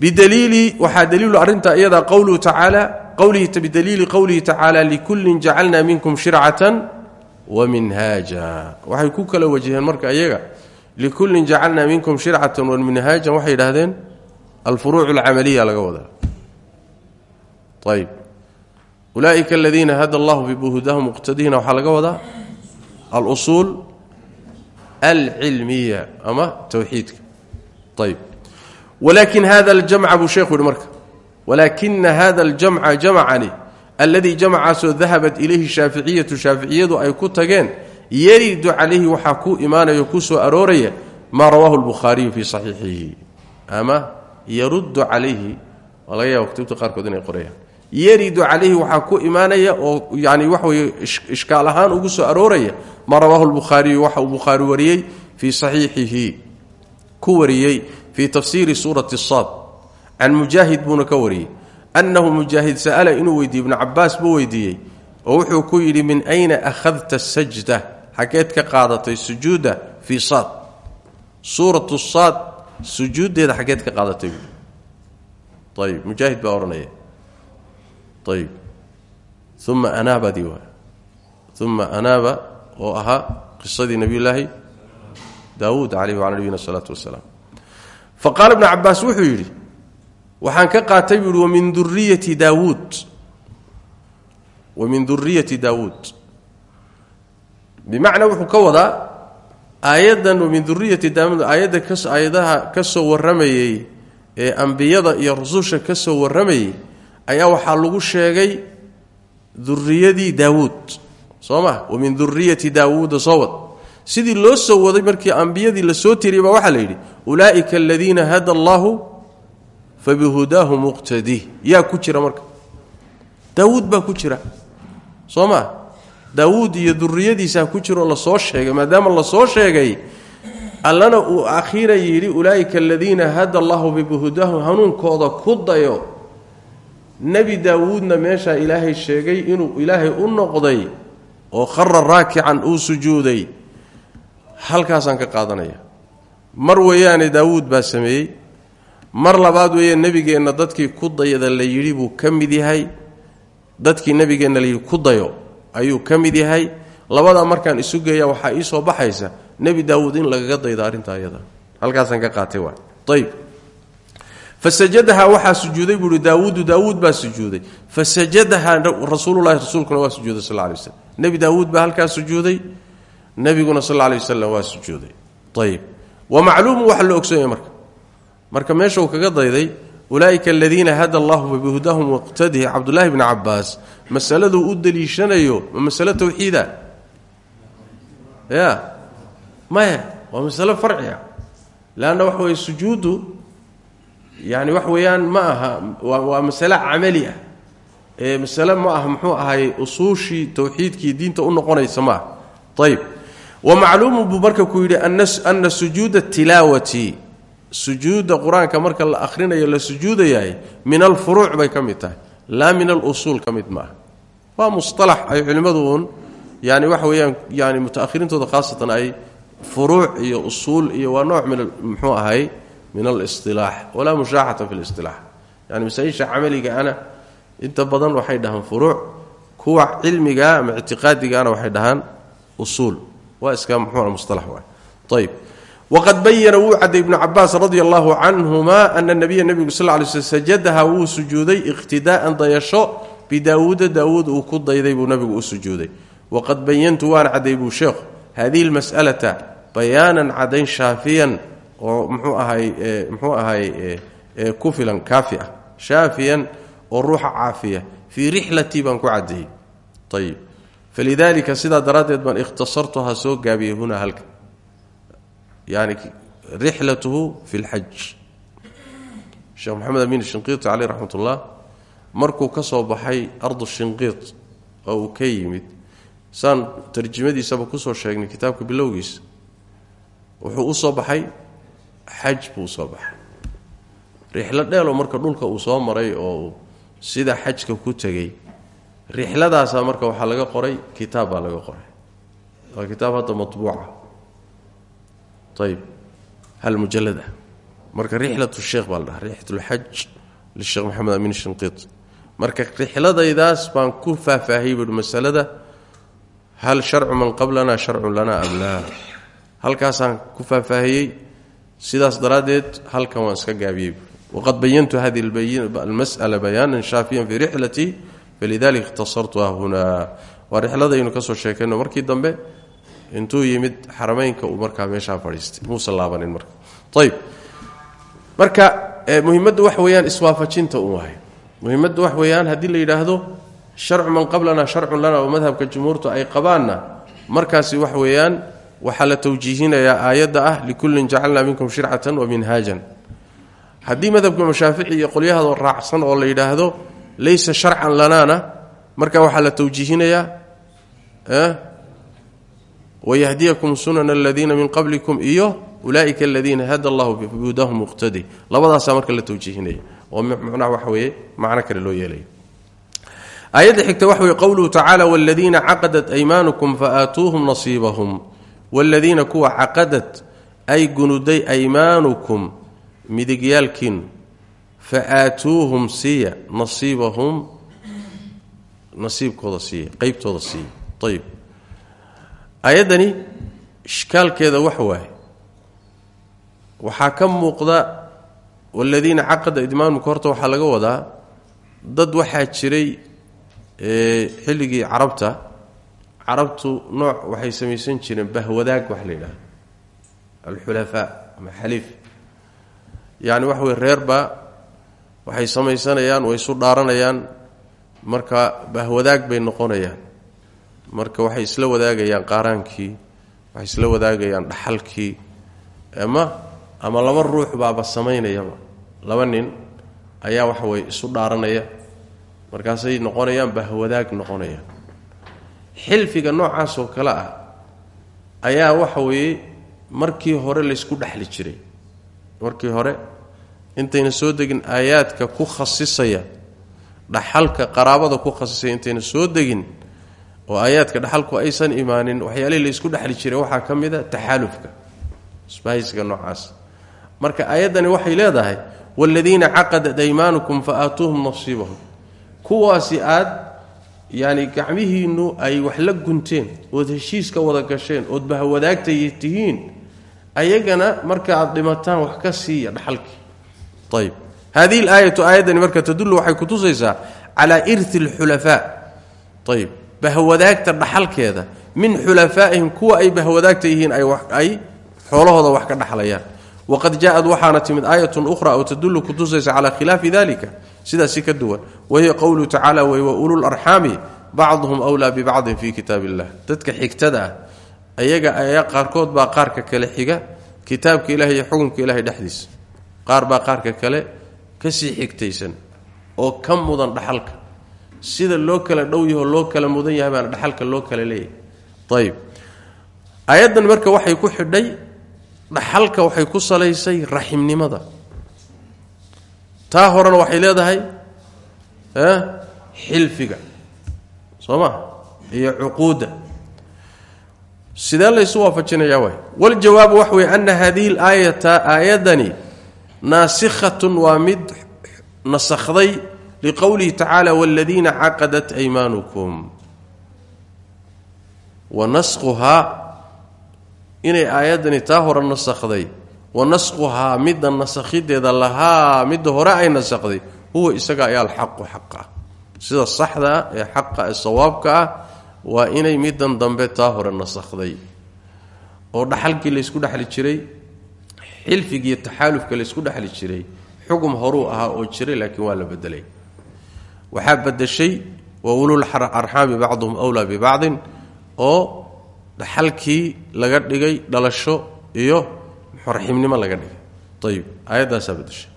bidaliili waxaa daliilu arrinta iyada qowluhu tacaala qowlihi bidaliili qowlihi tacaala likullin jacalna minkum shircatan wa minhaaja. Waxay ku kala wajaheen marka iyaga likullin jacalna minkum shircatan wa minhaajan waxay yidhahdeen alfuruuc alcamaliya laga wadaa ayib ulaaئika aladiina hada allahu bibuhudahum muqtadiina waxaa laga wadaa alusuul alcilmiya ama towxiidka ayb walakin hada aljamca buu sheekhu yihi marka walaakina hada aljamca jamcani alladii jamcaasoo dahabat ilayhi shaaficiyatu shaaficiyadu ay ku tageen yaridu calayhi waxaa ku imaanaya ku soo arooraya maa rawaahu lbukhaariyu fii saxiixihi. Ama yaruddu calayhi waa laga yaaba kutubta qaarkood inay qorayaan. Yaridu calayhi waxaa ku imaanaya oo yani waxa weye ishkaal ahaan ugu soo arooraya maa rawaahu lbukhaariyu waxa uu bukhaari wariyey fii saxiixihi. Ku wariyey fii tafsiiri suurati saad can mujaahid buuna ka wariyey. Annahu mujaahid sa'ala inuu sajda xageed ka qaadatay sujuuda fii saad. Suuratu saad sujuuddeeda xageed ka qaadatay buui ayib mujaahid baa odhanaya ayib uma anaabadii waa uma anaaba oo ahaa qisadii nebiyulaahi daawuud caleyhi wacala nabiyina salaatu wasalaam fa qaala ibnu cabaas wuxuu yidhi waxaan ka qaatay buu yihi wamin bimacnaa wuxuu ka wadaa aayaddan wamin duriyati daawuud aayadda aayadaha ka soo warramayey ee ambiyada iyo rususha ka soo warramayey ayaa waxaa lagu sheegay duriyadii daawuud. Soo ma wamin duriyati daawuuda soo sidii loo soo waday markii ambiyadii la soo tiriyay baa waxaa la yidhi ulaa'ika aladiina hada allaahu fabihudaahu muqtadi yaa ku jira marka. Daawuud baa ku jira. Soo ma daawuud iyo duriyadiisaa ku jiroo la soo sheegay maadaama la soo sheegay allana uu akhiira yidhi ulaa'ika aladiina hada allahu bibihudaahu hanuunkooda ku dayo. Nebi daawuudna meeshaa ilaahay sheegay inuu ilaahay u noqday oo khara raakican uu sujuuday. Halkaasaan ka qaadanaya. Mar weeyaane daawuud baa sameeyey. Mar labaad weeye nebigeenna dadkii ku dayada la yidhi buu ka mid yahay. Dadkii nebigeenna layidhi ku dayo ayuu ka mid yahay. Labadaa markaan isu geeya waxaa ii soo baxaysa nebi daawuud in lagaga daydo arrinta ayada. Halkaasaan ka qaatay waa. Ayb fasajadaha waxaa sujuuday buuhi daawuudu daawuud baa sujuuday. Fasajadaha rasuululahi rasuulkuna waa sujuuday sal lay waslam nebi daawuud baa halkaa sujuuday. Nebiguna sal lay wasalam waa sujuuday. Ayib wa macluumu waxa la ogsoonyay marka. Marka meesha uu kaga dayday ulaa'ika aladiina hada allahu fabihudahum waqtadih cabdulaahi bni cabaas masaladuu u deliishanayo ma masalo ya maya waa masalo farciga leanna waxa weye sujuuddu yani wax weeyaan ma aha waa masale camali ah. Ee masale ma aha muxuu ahay usuushii towxiidkii diinta u noqonaysa ma aha. Ayib wa macluumu buu marka ku yidhi ana sujuuda tilaawati sujuudda qur'aanka marka la akhrinayo la sujuudayahay min alfuruuc bay ka mid tahay laa min alusuul ka mid maaha. Waa musalax ay culimmadu uun yani waxa weeyaan yani mutaahiriintooda khaasatan ay furuuc iyo usuul iyo waa nooc min muxuu ahay min alisilaax walaa mushaaxata fi lisilaax yani masaa-isha ana inta badan waxay dhahaan furuuc kuwa cilmiga ama ictiqaadigaana waxay dhahaan usuul. Waa iska muxuu musalax waay. Ayib waqad bayana wuu cadday ibnu cabaas radi allahu canhuma ana nabiya nebigu sal lay sl sajadaha wuu sujuuday iqtidaa'an dayasho bidaawuuda daawuud uu ku dayday buu nabigu u sujuuday waqad bayantu waan cadday buu sheekhu hadihi lmas'alata bayaanan cadayn shaafiyan oo mxuu ahay mxuu ahay ku filan kaafi ah shaafiyan oo ruuxa caafiya fii rixlatii baan ku caddeeyey ayib yani rixlatuhu fi lxaj sheekh maxamed amiin shinqiiti caleyh raxmat ullah markuu ka soo baxay ardu shinqiit oo uu ka yimid saan tarjimadiisaba ku soo sheegnay kitaabka bilowgiisa wuxuu u soo baxay xaj buu u soo baxay rixlo dheeloo marka dhulka uu soo maray oo sida xajka ku tegey rixladaasaa marka waxaa laga qoray kitaab baa laga qoray waa kitaab hadda matbuuca ayb hal mujalad ah marka rixlat sheekh baa la dhaha rixlatulxaj lisheekh maxamed amiin shinqiit marka rixladaydaas baan ku faahfaahiyey buui masalada hal sharcu man qablana sharcun lanaa am laa halkaasaan ku faahfaahiyey sidaas daraaddeed halkan waan iska gaabiyey waqad bayantu hadi almas'ala bayaanan shaafiyan fii rixlatii falidalika ikhtasartuha hunaa waa rixladaynu ka soo sheekayno markii dambe intuu yimid xarameynka uu markaa meeshaa fadhiistay. Muusan laabanin marka. Ayb marka muhimaddu wax weeyaan iswaafajinta un wahay muhimaddu wax weeyaan haddii la yidhaahdo sharcu man qablana sharcun lana oo madhabka jumhuurtu ay qabaanna markaasi wax weeyaan waxaa la tawjiihinayaa aayadda ah likullin jacalnaa minkum shircatan wa minhaajan. Haddii madhabka mashaafici iyo qolyahadoo raacsan oo la yidhaahdo laysa sharcan lanaana marka waxaa la tawjiihinayaa wayahdiyakum sunana aladiina min qablikum iyo ulaaika aladiina hada allahu bihudahum muqtadi labadaasaa marka la tawjiihinaya oo macnaha waxa weeye macno kale loo yeelaya aayadda xigta waxa weye qowluhu tacaala waladiina caqadat aymaanukum faaatuuhum nasiibahum waladiina kuwa caqadad ay gunuday aymaanukum midigyaalkiinu fa aatuuhum siiya nasiibahum nasiibkooda siiya qeybtooda siiya. ayib aayaddani ishkaalkeeda wax waaye. Waxaa ka muuqda waladiina caqada idmaanumka horta waxaa laga wadaa dad waxaa jiray xilligii carabta. Carabtu nooc waxay samaysan jireen bahwadaag wax la yidhaha alxulafaa ama xaliif. Yacni waxa weye reerbaa waxay samaysanayaan way isu dhaaranayaan. Marka bahwadaag bay noqonayaan marka waxay isla wadaagayaan qaaraankii waxay isla wadaagayaan dhaxalkii ama ama laba ruux baaba samaynayaba. Laba nin ayaa waxa weye isu dhaaranaya. Markaasay noqonayaan bahwadaag noqonayaan xilfiga noocaas oo kale ah ayaa waxa weeye markii hore laysku dhexli jiray. Markii hore intayna soo degin aayaadka ku khasisaya dhaxalka qaraabada ku khasisaya intayna soo degin oo aayaadka dhaxalku aysan imaanin waxyaalihii laysku dhexli jiray waxaa ka mid a taxaalufka noocaas. Marka aayaddani waxay leedahay waaladiina caqadat aymaanukum fa aatuuhum nasiibahum. Kuwaasi aad yani gacmihiinnu ay wax la gunteen ood heshiiska wada gasheen ood bahwadaagtay tihiin ayagana marka aad dhimataan wax ka siiya dhaxalkii ayb hadihi laayatu aayaddani marka tadullu waxay kutusaysaa calaa irti alxulafaa ayb bahwadaagta dhaxalkeeda min xulafaa'ihim kuwa ay bahwadaagta yihiin ay xoolahooda wax ka dhaxlayaan. Waqad jaaءad waxaana timid aayatun ukhra oo tadullu kutusaysa calaa khilaafi dalika sidaasi ka duwan. Wahiya qowluhu tacaala wey wa ulularxaami bacduhum wlaa bibacdin fii kitaab illah dadka xigtada ah ayaga ayaa qaarkood baa qaarka kale xiga kitaabka ilahi iyo ilahay dhexdiisa. Qaar baa qaarka kale ka sii xigtaysan oo ka mudan dhaxalka sida loo kala dhow loo kala mudan yahay baana dhaxalka loo kala leeyahay. Ayib aayaddan marka waxay ku xidhay dhaxalka waxay ku salaysay raximnimada. Taa horena waxay leedahay xilfiga. Soo ma iyo cuquudda. Sidee laysu waafajinayaa waay waljawaabu waxa weye ana hadihi laayata aayaddani naasikhatun waa mid nasakhday liqowlihi tacaala waaladiina caqadat aymaanukum. Wa nasquhaa inay aayaddani taa hore nasakhday wa nasquhaa midda nasakhideeda lahaa midda hore ay nasakhday huwa isaga ayaa alxaqu xaqa. Sida saxdaa ee xaqa ee sawaabka ah waa inay middan dambe taa hore nasakhday oo dhaxalkii laysku dhexli jiray xilfigiiyo taxaalufka laysku dhexli jiray xugum horuu ahaa oo jiray laakiin waa la bedelay waxaa badashay wa ulul arxaami bacduhum wlaa bibacdin oo dhaxalkii laga dhigay dhalasho iyo xorxibnimo laga dhigay. Ayib aayaddaasaa bedeshay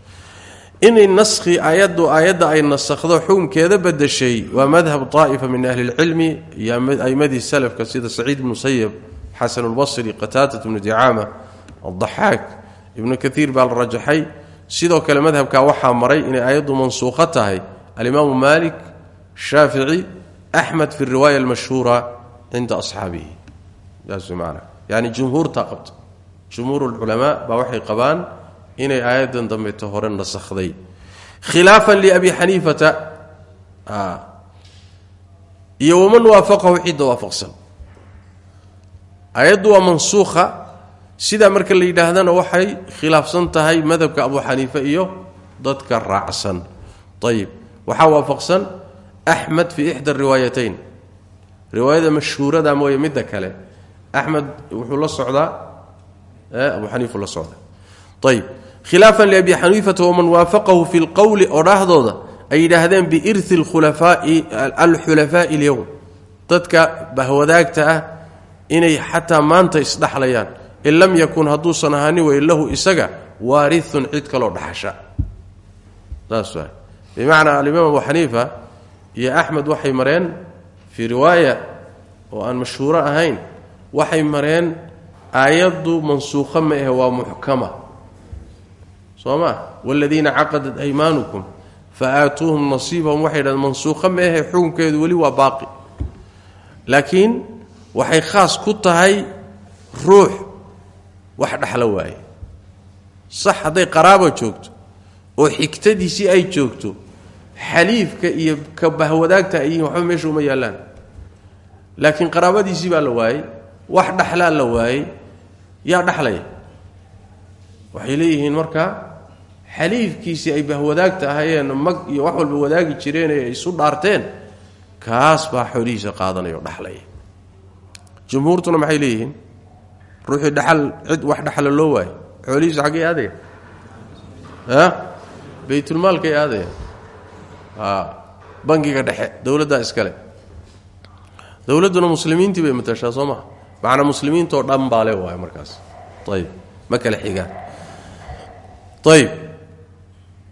inay naskhi aayaddu aayadda ay nasakhdo xukunkeeda bedeshay waa madhab daa'ifa min ahli lcilmi iyo aimadii salafka sida saciid ibnu sayib xasan lbasri qataadat ibnu dicaama adaxaak ibnu kaiir baa la rajaxay. Sidoo kale madhabkaa waxaa maray inay aayaddu mansuukho tahay alimaamu maalik shaafici axmed fi riwaaya almashhuura cinda asxaabihi. Saas maana. Yani jumhuurtaa qabta jumhuur lculamaa baa waxay qabaan inay aayaddan dambeeto hore nasakhday. Khilaafan liabi xaniifata iyo waman waafaqahu cidda waafaqsan. Aayaddu waa mansuukha sidaa marka la yidhaahdana waxay khilaafsan tahay madhabka abu xaniife iyo dadka raacsan waxaa waafaqsan axmed fii ixda riwaayatayn. Riwaayada mashhuurada mooye midda kale. Axmed wuxuu la socdaa abu xaniifu la socdaa. Ayib khilaafan liabi xaniifata waman waafaqahu fi lqowli oo dhahdooda ay yidhaahdeen biirhi alxulafaa'i alyowm dadka bahwadaagta ah inay xataa maanta isdhaxlayaan. In lam yakun hadduusan ahaanin wey lahu isaga waariun cid kaloo dhaxasha. Saas bimacnaa alimaam abu xaniifa iyo axmed waxay mareen fii riwaaya oo aan mashhuuro ahayn waxay mareen aayaddu mansuukho ma ahe waa muxkama. Soo ma? Wladiina caqadat aymaanukum fa aatuuhum nasiibahum waxay dhahdeen mansuukho ma ahe xukunkeedu weli waa baaqi. Laakiin waxay khaas ku tahay ruux wax dhexla waaye. Sax hadday qaraaba joogto oo xigtadiisii ay joogto xaliifka iyo ka bahwadaagta ay yihiin waxba meesha uma yaallaan. Laakiin qaraabadiisii baa la waayey wax dhexlaa la waayey yaa dhexlaya waxay leeyihiin marka xaliifkiisii ay bahwadaagta ahaayeen mag iyo wax walba wadaagi jireen ee isu dhaarteen kaas baa xoolihiisa qaadanaya oo dhexlaya jumhuurtuna maxay leeyihiin? Dhaxal cid wax dhexla loo waayo xoolihiisa xaggay aadaya baytulmaalkay aadaya bangiga dhexe dowladdaa iskale dowladduna muslimiintii bay matashaa soo maha macnaa muslimiintoo dhan baale waayo markaas. Ayib ma kale xigaan. Ayib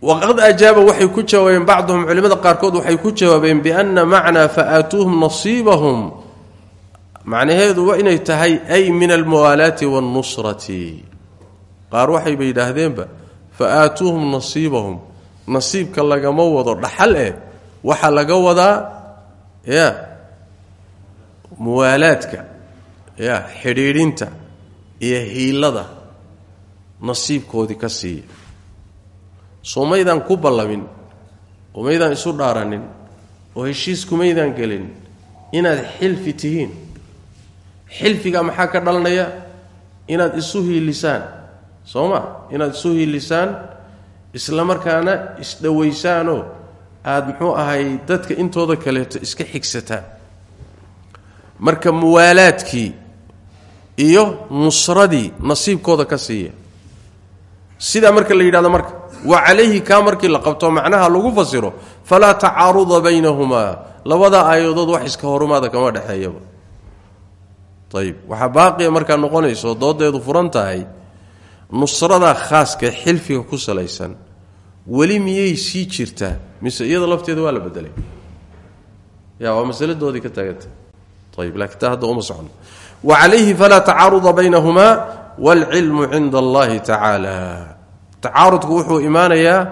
waqad ajaaba waxay ku jawaabeen bacduhum culimmada qaarkood waxay ku jawaabeen bianna macnaa fa aatuuhum nasiibahum. Macnaheedu waa inay tahay ay min almuwaalaati waannusrati qaar waxayba yidhaahdeenba fa aatuuhum nasiibahum nasiibka lagama wado dhaxal eh waxaa laga wadaa ya muwaalaadka ya xidhiidhinta iyo hiilada nasiibkoodii ka siiya. Soo maydaan ku ballamin oo maydaan isu dhaaranin oo heshiis kumaydaan gelin inaad xilfi tihiin. Xilfiga maxaa ka dhalanaya? Inaad isu hiilisaan. Soo ma? Inaad isu hiilisaan isla markaana isdhowaysaanoo aada muxuu ahay dadka intooda kaleeto iska xigsataan marka muwaalaadkii iyo nusradii nasiibkooda ka siiya. Sidaa marka la yidhahdo marka wa calayhi kaa markii la qabto macnaha lagu fasiro falaa tacaaruda baynahumaa. Labada aayadood wax iska horumaada kama dhexeeyaba. Ayib waxaa baaqiya markaa noqonayso doodeedu furan tahay nusrada khaaska xilfiga ku salaysan weli miyay sii jirtaa? mise iyada lafteeda waa la bedelay? Ya waa masaladoodii ka taaganta ayib laakiin taa hadda uma socno wa calayhi falaa tacaaruda baynahumaa waalcilmu cinda allahi tacaala. Tacaarudku wuxuu imaanayaa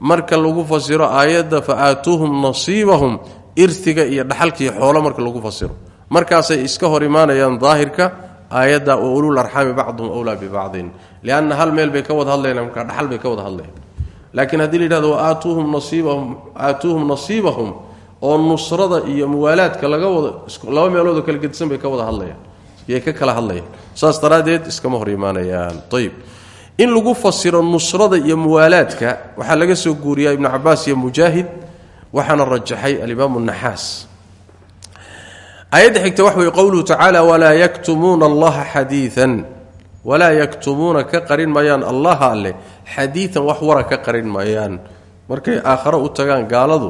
marka lagu fasiro aayadda fa aatuuhum nasiibahum irtiga iyo dhaxalkiiyo xoolo marka lagu fasiro. Markaasay iska hor imaanayaan daahirka aayadda wa ulul arxaami bacduhum wlaa bibacdin lianna hal meel bay ka wada hadlayan markaa dhaxal bay ka wada hadlayan laakiin haddii la yidhahdo wa aatuuhum nasiibahum aatuuhum nasiibahum oo nusrada iyo muwaalaadka laga wada laba meeloodoo kala gedisan bay ka wada hadlayaan. Yay ka kala hadlayaan. Saas daraaddeed iskama hor imaanayaan ayib in lagu fasiro nusrada iyo muwaalaadka waxaa laga soo guuriyaa ibnu cabaas iyo mujaahid waxaana rajaxay alimaamu naxaas aayadda xigta wax wey qowluhu tacaala walaa allaha xadiian walaa yaktumuuna ka qarin maayaan allaha alleh xadiian wax wara ka qarin maayaan markay aakharo u tagaan gaaladu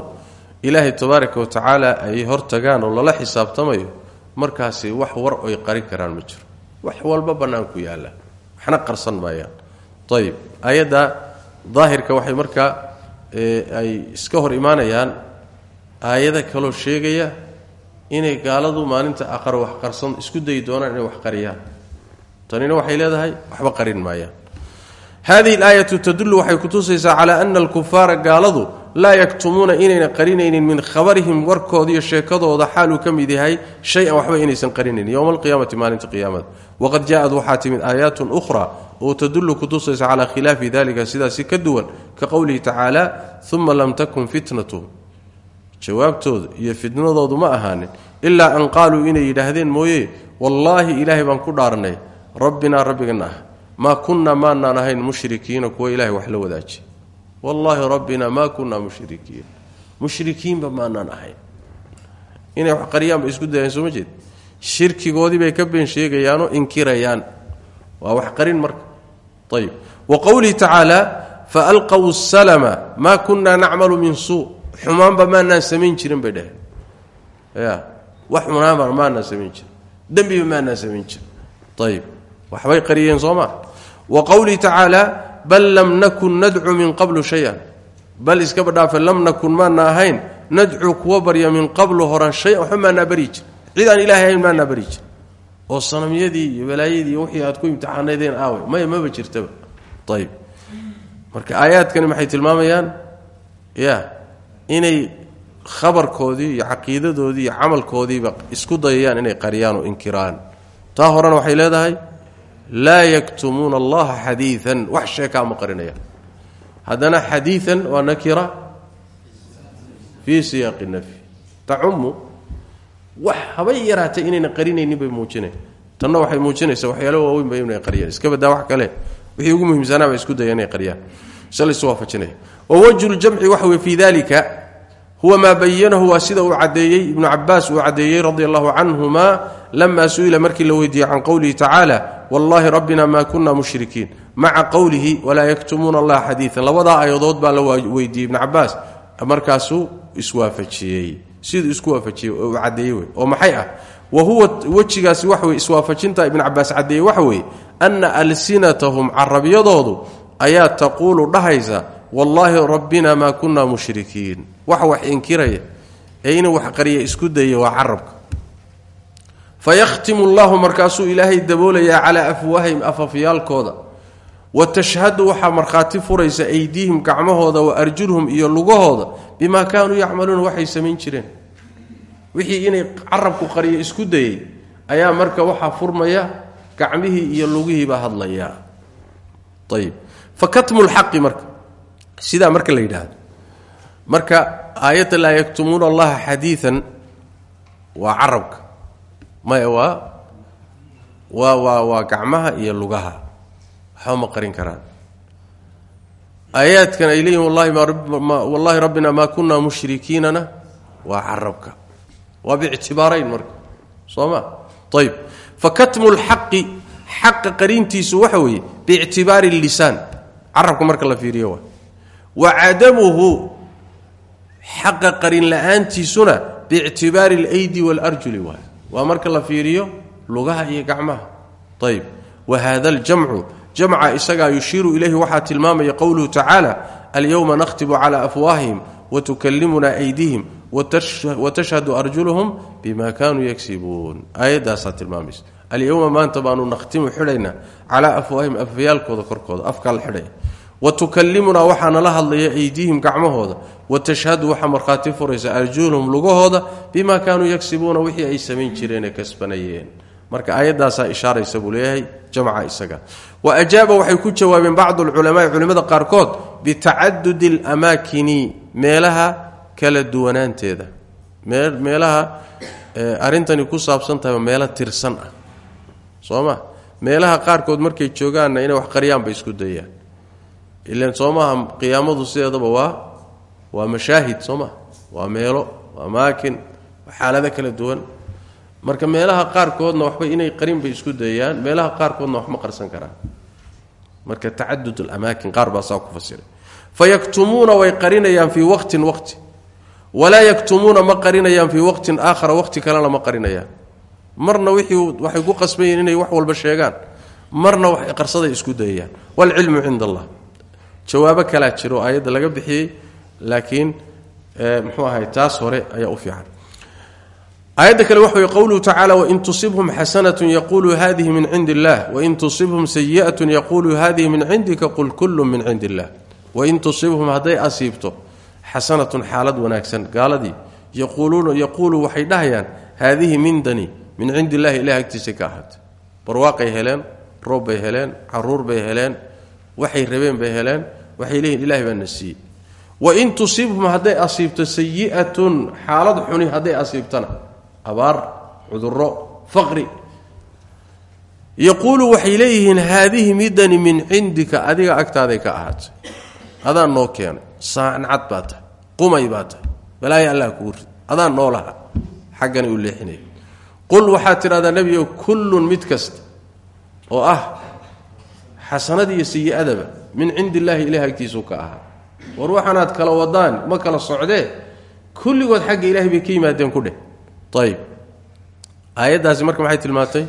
ilaahay tabaaraka wa tacaala ay hor tagaan oo lala xisaabtamayo. Markaasi wax war oy qarin karaan ma jiro. Wax walba bannaanku yaalla. Wax waxna qarsan maayaan. Ayib ayadda daahirka waxay markaa ay iska hor imaanayaan. Aayada kaloo sheegaya inay gaaladu maalinta aqaro wax qarsan isku dayi doonaan inay wax qariyaan tanina waxay leedahay waxba qarin maayaan. Hadihi alaayatu tadullu waxay kutusaysaa calaa ana alkufaara gaaladu laa yaktumuuna inayna qarinaynin min khabarihim warkooda iyo sheekadooda. Xaaluu ka mid yahay shay-an waxba inaysan qarinaynin yowma alqiyaamati maalinta qiyaamada. Waqad jaa-ad waxaa timid aayaatun ukhra oo tadullu kutusaysa calaa khilaafi dalika sidaasi ka duwan ka qowlihi tacaala uma lam takun fitnatuhum jawaabtooda iyo fitnadoodu ma ahaanin ilaa an qaaluu inay yidhaahdeen mooye wallaahi ilaahay baan ku dhaarnay rabbinaa rabbigana ah maa kunnaa maanaan ahayn mushrikiina kuwa ilahay wax la wadaajiy wallaahi rabbina maa kunnaa mushrikiin. Mushrikiinba maanaan ahayn. Inay wax qariyaanba isku dayaan soo ma jeed? Shirkigoodii bay ka been sheegayaanoo inkirayaan. Waa wax qarin marka. Ayib wa qowlihi tacaala faalqaw salama maa kunnaa nacmalu min suu. Xumaanba maanaan samayn jirin bay ya wax xumaanba maanaan samayn jirin. Dembiba maanaan samayn jirin. Ayib waxbay qariyeen soo maa wa qowlihi tacaala bal lam nakun nadcu min qablu shay-an. Bal iskaba dhaafe lam nakun maana ahayn nadcu kuwa barya min qablu horan shay-an. Waxba maanaa bari jir. Cid aan ilaahay ahayn maanaa bari jir. Oo sanamyadii iyo balaayadii iyo wixii aad ku imtixaanaydeen aawe maya maba jirtaba. Ayib marka aayaadkani maxay tilmaamayaan? Ya inay khabarkoodii iyo caqiidadoodii iyo isku dayayaan laa yaktumuuna allaha xadiian wax sheekaa ma qarinayaan haddana xadiian waa nakira fii siyaaqi nafyi tacumu wax habay yaraatay inayna qarinaynin bay muujinay tanna waxay muujinaysaa waxyaalo waaweyn ba inay qariyaan iska badaa wax kale wixii ugu muhiimsanaa ba isku daya inay qariyaan shalaysu waafajinaya wawajhu ljamci waxa wey fii dalika huwa maa bayanahu waa sida uu caddeeyey ibnu cabaas uu caddeeyey radi allahu canhuma lama su'ila markii la weydiiyey can qowlihi tacaala wallahi rabbina ma kuna mushrikiin. Maca qowlihi walaa yaktumuuna allaha xadiian labadaa aayadood baa la weydiiyey ibnu cabaas markaasuu iswaafajiyey. Siduu isku waafajiyey oo uu caddeeyey wey. Oo maxay ah? Wa huwa wejigaasi waxa wey iswaafajinta ibnu ana alsinatahum carabyadoodu ayaa taquulu dhahaysa wallaahi rabbina maa kunna mushrikiin wax wax inkiraya ee inuu wax qariya isku daya waa carabka. Fayakhtimu llahu markaasuu ilaahay daboolayaa calaa afwaahihim afafyaalkooda. Wa tashhadu waxaa markhaati furaysa aydiihim gacmahooda wa arjulhum iyo lugahooda bimaa kaanuu yacmaluuna waxay samayn jireen. Wixii inay carabku qariya isku dayay ayaa marka waxaa furmaya gacmihii iyo lugihiibaa hadlaya ayib fa katmu lxaqi marka sidaa marka la yidhaahdo marka aayadda laa yaktumuuna allaha xadiian waa carabka. Maya waa waa waa waa gacmaha iyo lugaha. Waxba ma qarin karaan. Aayaadkan ay leeyihiin wallahi wallahi rabbina maa kunna mushrikiinana waa carabka. Waa biictibaarayn marka. Soo ma? Ayib fa katmu lxaqi xaqa qarintiisu waxa weeye biictibaari lisaan carabka marka la fiiriyo waa. Wa cadamuhu xaqa qarin la'aantiisuna biictibaari alydi waalarjuli waay. Waa marka la fiiriyo lugaha iyo gacmaha. Ayb wa hada aljamcu. Jamca isagaa yushiiru ilayhi waxaa tilmaamaya qowluhu tacaala alyowma nakhtibu cala afwaahihim watukallimuna aydihim watashhadu arjuluhum bima kanuu yagsibuun aayaddaasaa tilmaamaysa. Alyowma maanta baanu nakhtimu xidhaynaa calaa afwaahihim afyaalkooda korkooda afkaa la xidhaya wa tukallimunaa waxaa nala hadlaya wa tashhadu waxaa markhaati furaysa arjuluhum lugahooda bimaa kaanuu yagsibuuna wixii ay samayn jireenee kasbanayeen marka aayaddaasaa ishaaraysa buu leeyahay jamca isaga wa ajaaba waxay ku jawaabeen bacdu alculamaai culimmada qaarkood bitacadudi alamaakini meelaha kala duwanaanteeda meelaha arrintani ku saabsan tahay meelo tirsan ah soo ma meelaha qaarkood markay joogaanna inay wax qariyaan bay isku dayaan ilan soo maaha qiyaamadu sideedaba waa waa mashaahid soo maha waa meelo? Waa maakin? Xaalado kala duwan. Marka meelaha qaarkoodna waxba inay qarin bay isku dayaan meelaha qaarkoodna wax ma qarsan karaan. Marka tacadud alamaakin qaar baa saa ku fasiray. Way qarinayaan fii waqtin waqti. Walaa yaktumuuna ma qarinayaan fii waqtin aakhara waqti kalena ma qarinayaan. Marna wixii waxay ku qasban inay wax walba sheegaan. Marna wax qarsaday isku dayayaan. Waalcilmu cinda allah. Jawaabo kalaa jiro aayadda laga bixiyey laakiin muxuu ahay taas hore ayaa u fiican. Aayadda kale waxa wey qowluhu tacaala wain tusibhum xasanatun yaquluu hadihi min cindi illah wain tusibhum sayi'atun yaquluu hadihi min cindika qul kullu min cindi illah wain tusibhum hadday asiibto xasanatun xaalad wanaagsan gaaladii yaquuluuna yaquulu waxay dhahayaan haadihi mindani min cindi illahi ilahi agtiisa ka ahaatay barwaaqay heleen roob bay heleen carruur bay heleen waxay rabeen bay heleen waxay leeyihiin ilahi baa na wain tusibhum hadday asiibto sayi'atun xaalad xuni hadday asiibtana. Abaar cuduro faqri. Yaquulu waxay leeyihiin haadihi midani min cindika adiga agtaaday ka ahaatay. Adaan noo keenay. Saancad baa tahay. Qumay baa tahay. Balaayo allah kuu rid. Adaan noo laha xaggana qul waxaad tidhahdaa nebigo kullun mid kasta oo ah xasanada iyo sayi-adaba min cindi illaahi ilahi agtiisuu ka ahaa war waxaanaad kala wadaan ma kala socdee? Kulligood xagga ilahay bay ka yimaadeen ku dheh. Ayib aayaddaasi marka maxay tilmaantay?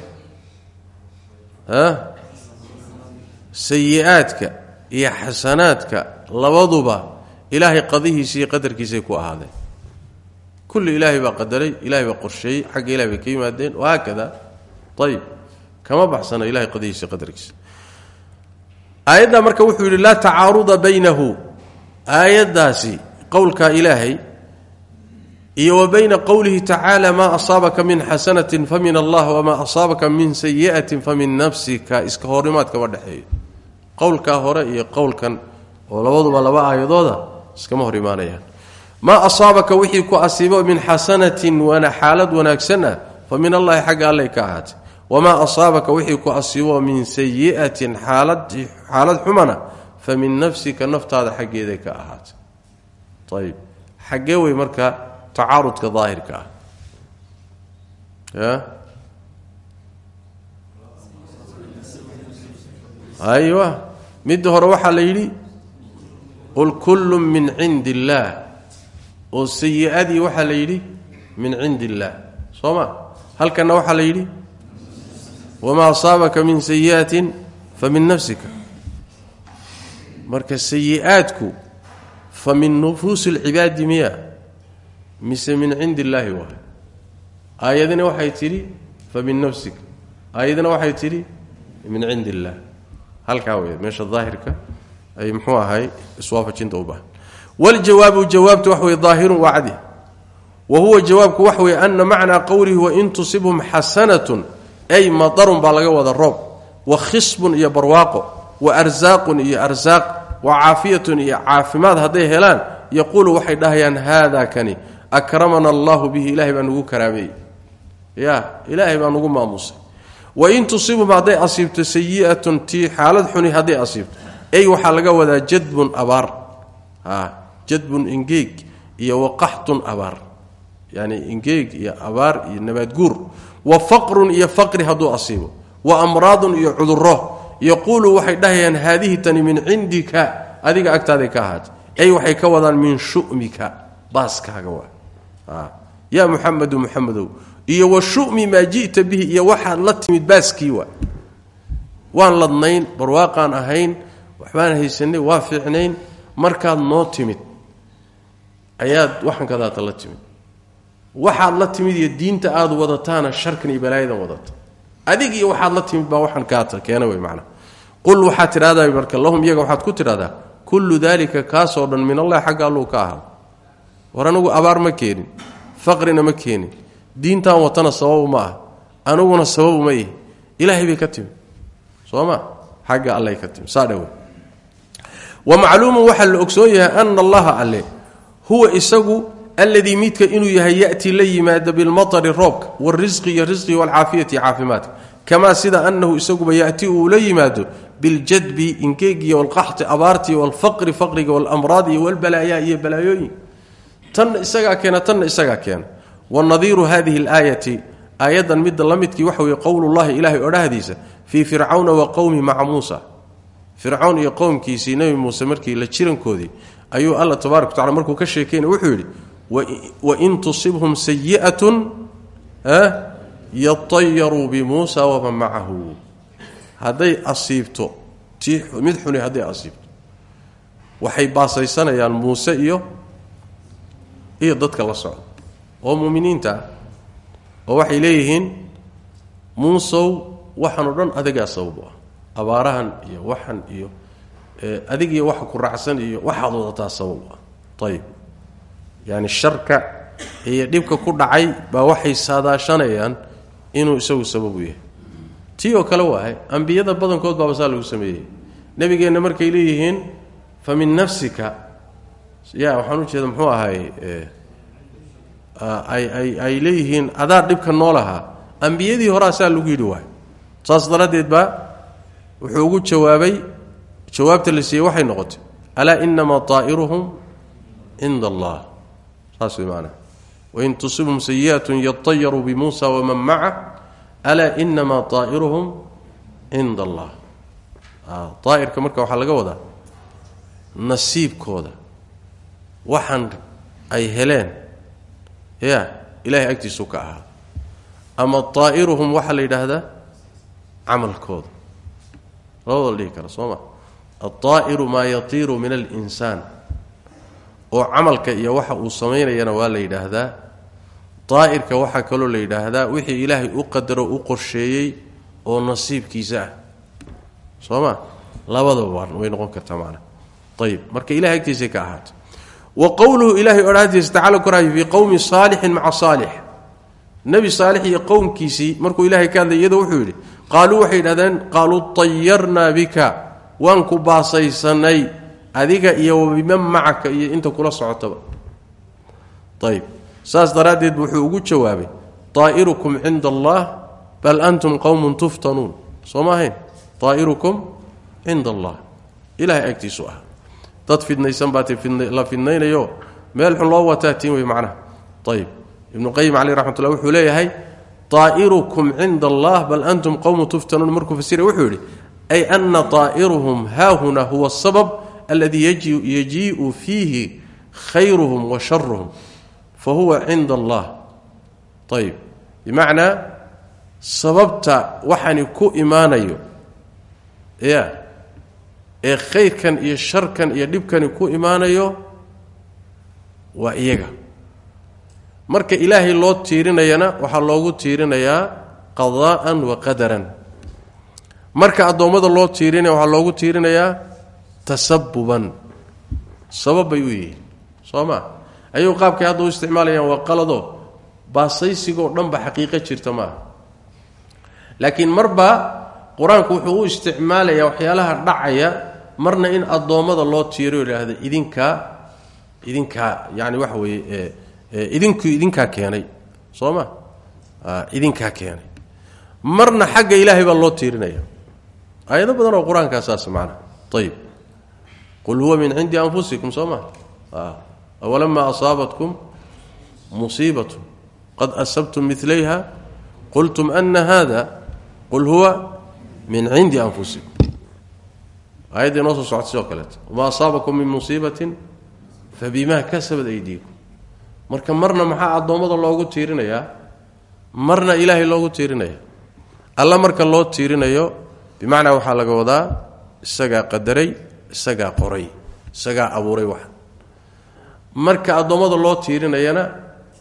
Sayi-aadka iyo xasanaadka labaduba ilaahay qadihiisa iyo qadarkiisay ku ahaadeen. Kulli ilaahay baa qadaray ilahay baa qorsheeyey xagga ilahay bay ka yimaadeen wahaakada ayib kama baxsana ilahay qadihiisa qadarkiisa. Aayaddaa marka wuxuu yidhi laa baynahu aayaddaasi qowlkaa ilaahay iyo wa bayna qowlihi tacaala maa asaabaka min xasanatin fa min allah wamaa asaabaka min sayi'atin fa min nafsika iska hornimaad kama dhexeeyo qowlkaa hore iyo qowlkan oo labaduba laba aayadooda iskama hor imaanayaan maa wixii ku asiibo min xasanatin waana xaalad wanaagsan ah fa min allahi xagga allay ka ahaatay. Wamaa asaabaka wixii ku asiibo min sayi'atin xaalad xumana fa min nafsika naftaada xaggeeday ka ahaatay ayib xaggee wey marka tacaarudka daahirka ah. Aywa. Midda hore waxaa la yidhi qul kullu min cindi illaah oo sayi-adii waxaa la yidhi min cindi illaah soo ma? Halkanna waxaa la yidhi wamaa asaabaka min sayi'atin marka sayi-aadku fa min nufuusi miya mise min cindi illaahi waay waxay tidhi fa min nafsika. Aayadina waxay tidhi min cindi illaah halkaa meesha daahirka ay muxuu ahay iswaafajinta u baahan. Waljawaabu jawaabtu wax wey daahirun wa huwa jawaabku wax wey ana macnaa qowlihi wain tusibhum xasanatun ay madarun baa wada roob. Wa khisbun iyo barwaaqo wa arsaaqun iyo arsaaq wa caafiyatun iyo caafimaad hadday helaan yaquulu waxay dhahayaan haada kani akramana allahu bihi ilahay baa nugu karaameeyey ya ilaahay baa nugu maamusay. Wain tusibhum hadday asiibto sayi'atun tii xaalad xuni hadday asiibto. Ey waxaa laga wadaa jadbun abaar. Jadbun ingeeg iyo waqaxtun abaar. Yani ingeeg iyo abaar iyo nabaadguur wa faqrun iyo faqri hadduu asiibo. Wa amraadun iyo cuduro yaquulu waxay dhahayaan haadihi tani min cindika. Adiga agtaaday ka ahaatay. Ey waxay ka wadaan min shumika. Baaskaaga waa. Yaa muxamedu muxamedow iyo wa shumi maa ji'ta bihi iyo waxaad la timid baaskii waa. Waan ladnayn barwaaqaan ahayn waxbaan haysanay waa fiicnayn markaad noo timid ayaad waxankadaata la timid. Waxaad la timid iyo diinta aad wadataana sharkan iyo balaayadan wadata adig iyo waxaad la timid baa waxan kaata keena wey macnaa qul waxaad tidhahdaa marka lahum iyaga waxaad ku tidhahdaa kullu daalika kaasoo dhan min allahi xagga alluu ka ahaa. War anigu abaar ma keenin faqrina ma keenin diintaan watana sababu ma ah aniguna sababu ma ihi ilaahay bay ka timi soo ma? Xagga allay ka timi saa dhawe wa macluumun waxaa la ogsoon yahay ana allaha alle huwa isagu alladii midka inuu yahay ya'tii la yimaada bilmatari roobka wاlrisqi iyo risqi wاlcaafiyati caafimaadka kamaa sida anahu isaguba ya'ti uu la yimaado biاljadbi ingeegiyo wاlqaxti abaartii wاlfaqri faqriga wاlamraad iyo wاlbalaayaa iyo balaayooyin tanna isagaa keena tanna isagaa keena wanadiiru hadihi اlaayati aayaddan midda la midkii waxa weye qowlullahi ilahay odhahdiisa fii fircawna wa qowmi maca muusa fircawn iyo qowmkiisii nebi muuse markii la jirankoodii ayuu alla tabarak watacala markuu ka sheekeynay wuxuu yidhi wain tusibhum sayi'atun yatayaruu bimuusa waman macahu hadday asiibto tii mid xuni hadday asiibto. Waxay baasaysanayaan muuse iyo iyo dadka la socda. Oo muuminiinta ah. Oo waxay leeyihiin muusow waxaan o dhan adigaa sabab u ah. Abaarahan iyo waxan iyo adig iyo waxa ku raacsan iyo waxaad wadataa sabab u ah yaani sharka iyo dhibka ku dhacay baa waxay saadaashanayaan inuu isagu sabab u yahay. Tii oo kale waahay ambiyada badankood baaba saa lagu sameeyey. Nebigeenna markay leeyihiin fa min nafsika ya waxaan ujeeda muxuu ahay ay ay leeyihiin adaa dhibka noolahaa ambiyadii horaa lagu yidhi waay saas daraaddeed baa wuxuu ugu jawaabay jawaabta la siiyey waxay noqotay alaa inamaa طaa'iruhum cinda allah ain tusibum sayiat yaayaruu bimuusa waman maca alaa inamaa aa'iruhum cind allah aairka ah, marka waxaa laga wadaa nasiibkooda. Waxaan ay heleen ya ilahay agtiisu ka ahaa. Ama aa'iruhum waxaa la yidhaahdaa camalkooda. Labadoo la dhihi kara soo ma? Aaa'iru maa yatiiru min alinsaan oo camalka iyo waxa uu samaynayana waa la yidhaahdaa. Daa'irka waxaa kaloo la yidhaahdaa wixii ilaahay u qadaro u qorsheeyey oo nasiibkiisa ah. Soo ma? Labadaba way noqon kartaa macna. Ayib marka ilahay agtiisay ka ahaatay. Wa qowluhu ilahay odhaadiisa tacala koraayo fii qowmi saalixin maca saalix. Nebi saalix iyo qowmkiisii markuu ilahay ka hadlay wuxuu yidhi qaaluu waxay yidhahdeen qaaluu tayarnaa bika waan ku baasaysanay adiga iyo wabiman macaka iyo inta kula socotaba. Ayb saas daraaddeed wuxuu ugu jawaabay aa'irukum cinda allah bal antum qowmun tuftanuun. Soo ma ahayn? Aa'irukum cinda allah ilahay agtiisu ah dad fidnaysan la fidnaynayo. Meel xun loo wataa tiin wey macnaha. Ayb ibnu qayim caleyh raxmat wuxuu leeyahay aa'irukum cinda allah bal antum qowmun tuftanuun. Markuu fasira wuxuu yidhi ay ana aa'iruhum haahuna huwa sabab aladi yajiiءu fiihi khayruhum wa sharuhum fahuwa cinda allah ayib bimacnaa sababta waxani ku imaanayo ya ee khayrkan iyo sharkan iyo dhibkani ku imaanayo waa iyaga. Marka ilaahay loo tiirinayana waxaa loogu tiirinayaa qadaa'an wa qadaran. Marka addoommada loo tiirinaya waxaa loogu tiirinayaa tasabuban sabab bay u yihiin. Soo ma? Ayuu qaabkay hadda u isticmaalayaan waa qalado baasaysigoo dhanba xaqiiqo jirta maaha laakiin marba qur'aanku wuxuu u isticmaalayaa waxyaalaha dhacaya marna in addoommada loo tiiriyo idhaahda idinkaa idinkaa yani waxa weeye idinku idinkaa keenay. Soo ma? Idinkaa keenay. Marna xagga ilaahay baa qur'aankaa qul huwa min cindi anfusikum soo ma awalama asaabatkum musiibatun qad asabtum milayha qultum ana hada qul huwa min cindi anfusikum aayadda inoo soo socota sidoo kaleeto wamaa asaabakum min musiibatin fabimaa kasabat aydiikum marka marna maxaa addoommada loogu tiirinayaa marna ilaahay loogu tiirinaya alla marka loo tiirinayo bimacnaa waxaa laga wadaa isagaa qadaray isagaa qoray isagaa abuuray wax. Marka addoommada loo tiirinayana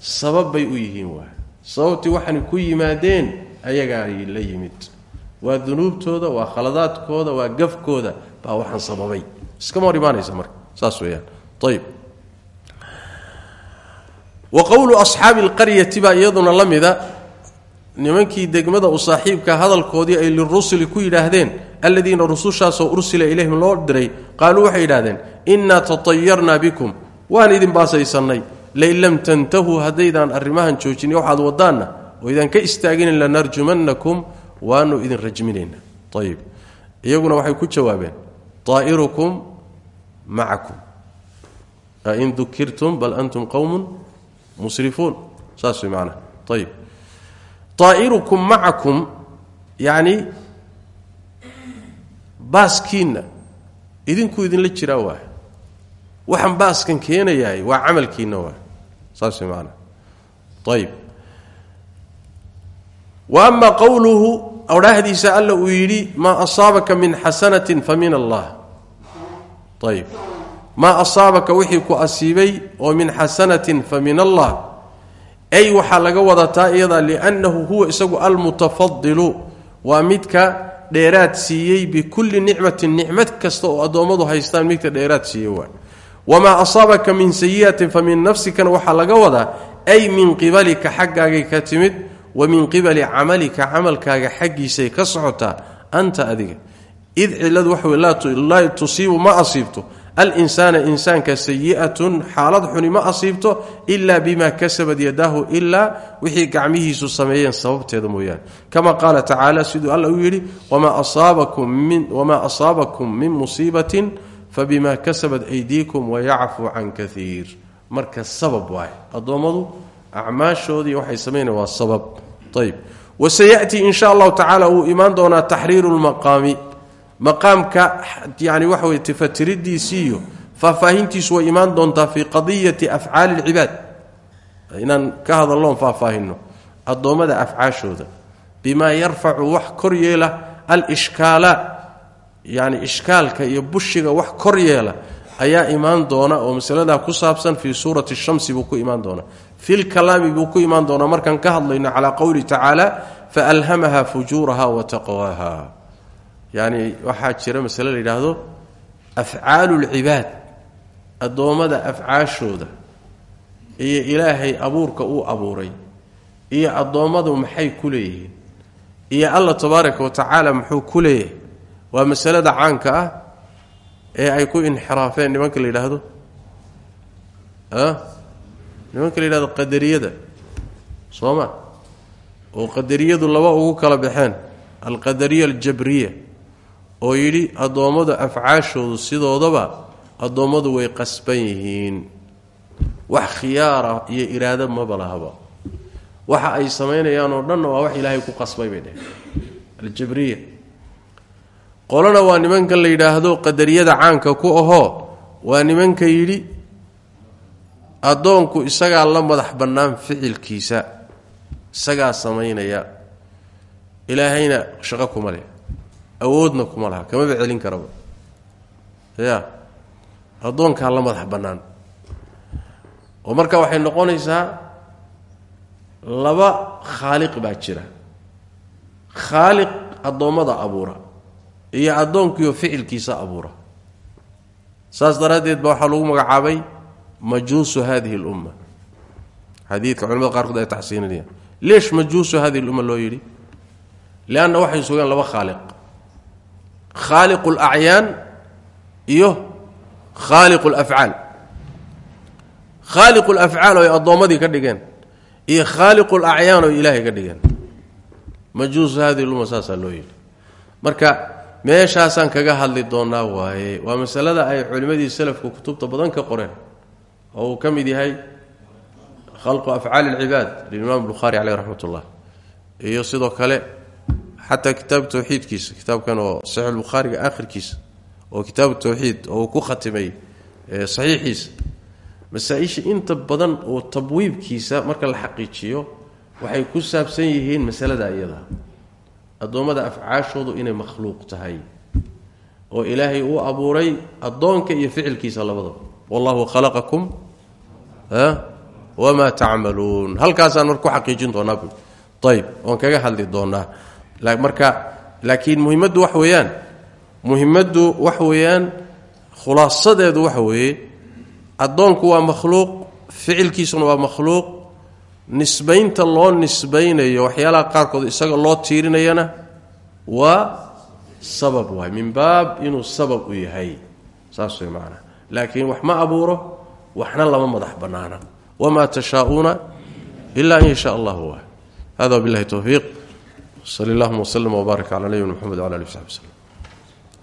sabab bay u yihiin waa. Sababtii waxaanay ku yimaadeen ayagaa la yimid. Waa dunuubtooda waa khaladaadkooda waa gafkooda baa waxaan sababay. Iskama hor imaanaysa marka saas weeyaan. Ayib wa qowlu asxaabi alqaryati baa iyaduna la mida nimankii degmada u saaxiibka hadalkoodii ay lirusuli ku yidhaahdeen aladiina rusushaasoo ursila ilayhim loo diray qaaluu waxay yidhahdeen innaa tatayarnaa bikum. Waan idin baasaysannay lain lam tantahuu haddaydaan arrimahan joojin waxaad wadaanna oo idaan ka istaaginin lanarjumannakum waanu idin rajminayna ayib iyaguna waxay ku jawaabeen aa'irukum macakum. Ain dukirtum bal antum qowmun musrifuun. Saas way maanaa ayib aa'irukum macakum yacni baaskiinna idinkuu idinla jiraa waay waxaan baaskan keenayahay waa camalkiinna waay saas way maanaa ayib wa ama qowluhu odhaahdiisa alla uu yidhi maa asaabaka min xasanatin fa allah ayb maa asaabaka wixii ku asiibay oo min xasanatin fa min allah ay waxaa laga wadataa iyada liannahu huwa isagu almutafadilu waa midka dheeraad siiyey bikulli nicmatin nicmad kasta oo addoommadu haystaan midka dheeraad siiyey waa. Wamaa asaabaka min sayi'atin fa min nafsikana waxaa laga wadaa ay min qibalika xaggaagay ka timid wa min qibali camalika camalkaaga xaggiisay ka socotaa anta adiga. Id ciladu waxa wey laa tusiibu ma asiibto alinsaana insaanka sayi'atun xaalad xuni ma asiibto ilaa bima kasabad yadaahu ilaa wixii gacmihiisu sameeyeen sababteeda mooyaane. Kama qaala tacaala siduu alla u yidhi wamaa asaabakum min musiibatin fabima kasabat aydiikum wayacfu can kaiir marka sabab waay. Addoommadu acmaashoodii waxay samaynayan waa sabab. Ayb wasayatii in sha allahu tacaala wuu imaan doonaa taxriiru lmaqaami maqaamka yani waxa wey tifatiridiisii iyo faahfaahintiisu way imaan doontaa fii qadiyati afcaali lcibaad inaan ka hadalloon faahfaahino addoommada afcaashooda. Bimaa yarfacu wax kor yeela alishkaala yani ishkaalka iyo bushiga wax kor yeela ayaa imaan doona oo masaladaa ku saabsan fii suurati shamsi buu ku imaan doonaa filkalaami buu ku imaan doonaa markaan ka hadlayno calaa qowli tacaala faalhamaha fujuuraha wa taqwaaha yani waxaa jira masale la yidhaahdo afcaalu lcibaad addoommada afcaashooda iyo ilaahay abuurka uu abuuray iyo addoommadu maxay ku leeyihiin iyo alla tabaaraka wa tacaala muxuu ku leeyahay. Waa masalada caanka ah ee ay ku inxiraafeen nimanka la yidhaahdo? Nimanka la yidhahdo qadariyada? Soo ma? Oo qadariyadu laba ugu kala baxeen alqadariya aljabriya oo yidhi addoommadu afcaashoodu sidoodaba addoommadu way qasban yihiin. Wax khiyaara iyo iraado maba lahaba. Waxa ay samaynayaan oo dhanna waa wax ilaahay ku qasbay bay dheheen aljabriya qolana waa nimankan la yidhaahdo qadariyada caanka ku ahoo waa nimanka yidhi addoonku isagaa la madax bannaan ficilkiisa isagaa samaynaya. Ilaahayna shaqo kuma leh awoodna kuma laha kamaba celin karaba. Ya addoonkaa la madax bannaan. Oo marka waxay noqonaysaa laba khaaliq baa jira. Khaaliq addoommada abuura iyo addoonkiioo ficilkiisa abuura. Saas daraaddeed ba waxaa lagu magacaabay majuusu hadihi lumma xadiidka culamada qaarkood ay taxsiininayaan leesh majuusu hadihi lumma loo yidhi? Leanna waxay sugeen laba khaaliq khaaliqu lacyaan iyo khaaliqu lafcaal khaaliqu lafcaal oo ay addoommadii ka dhigeen iyo khaaliqu lacyaan oo ilaahay ka dhigeen. Majuusu hadihi lumma saasaa loo marka meeshaasaan kaga hadli doonaa waaye waa masalada ay culimmadii salafku kutubta badan ka qoreen. Oo uu ka mid yahay khalqu afcaali alcibaad lilimaam bukhaari caleyh raxmat ullah iyo sidoo kale xataa kitaab tawxiidkiisa kitaabkan oo saxiix bukhaariga aakhirkiisa oo kitaabu tawxiid oo uu ku khatimay saxiixiisa. Masaa-isha inta badan oo tabwiibkiisa marka la xaqiijiyo waxay ku saabsan yihiin masalada iyada. Addoommada afcaashoodu inay makhluuq tahay oo ilaahay uu abuuray addoonka iyo ficilkiisa labadaba wallahu khalaqakum wamaa tacmaluun. Halkaasaan mar ku xaqiijin doonaa ayb oon kaga hadli doonaa marka laakiin muhimaddu wax weeyaan. Muhimaddu wax weeyaan khulaasadeedu waxa weeye addoonku waa makhluuq ficilkiisuna waa makhluuq nisbaynta loo nisbaynayo waxyaalaha qaarkood isaga loo tiirinayana waa sabab waay. Min baab inuu sabab u yahay. Saas way macnaa. Laakiin wax ma abuuro waxna lama madax bannaana. Wamaa tashaa'uuna ila an yashaa allahu wa hada wabillahi towfiiq sali allahuma wslm wbaarak cala nabiyina mxamed wala ali w saxbi wslm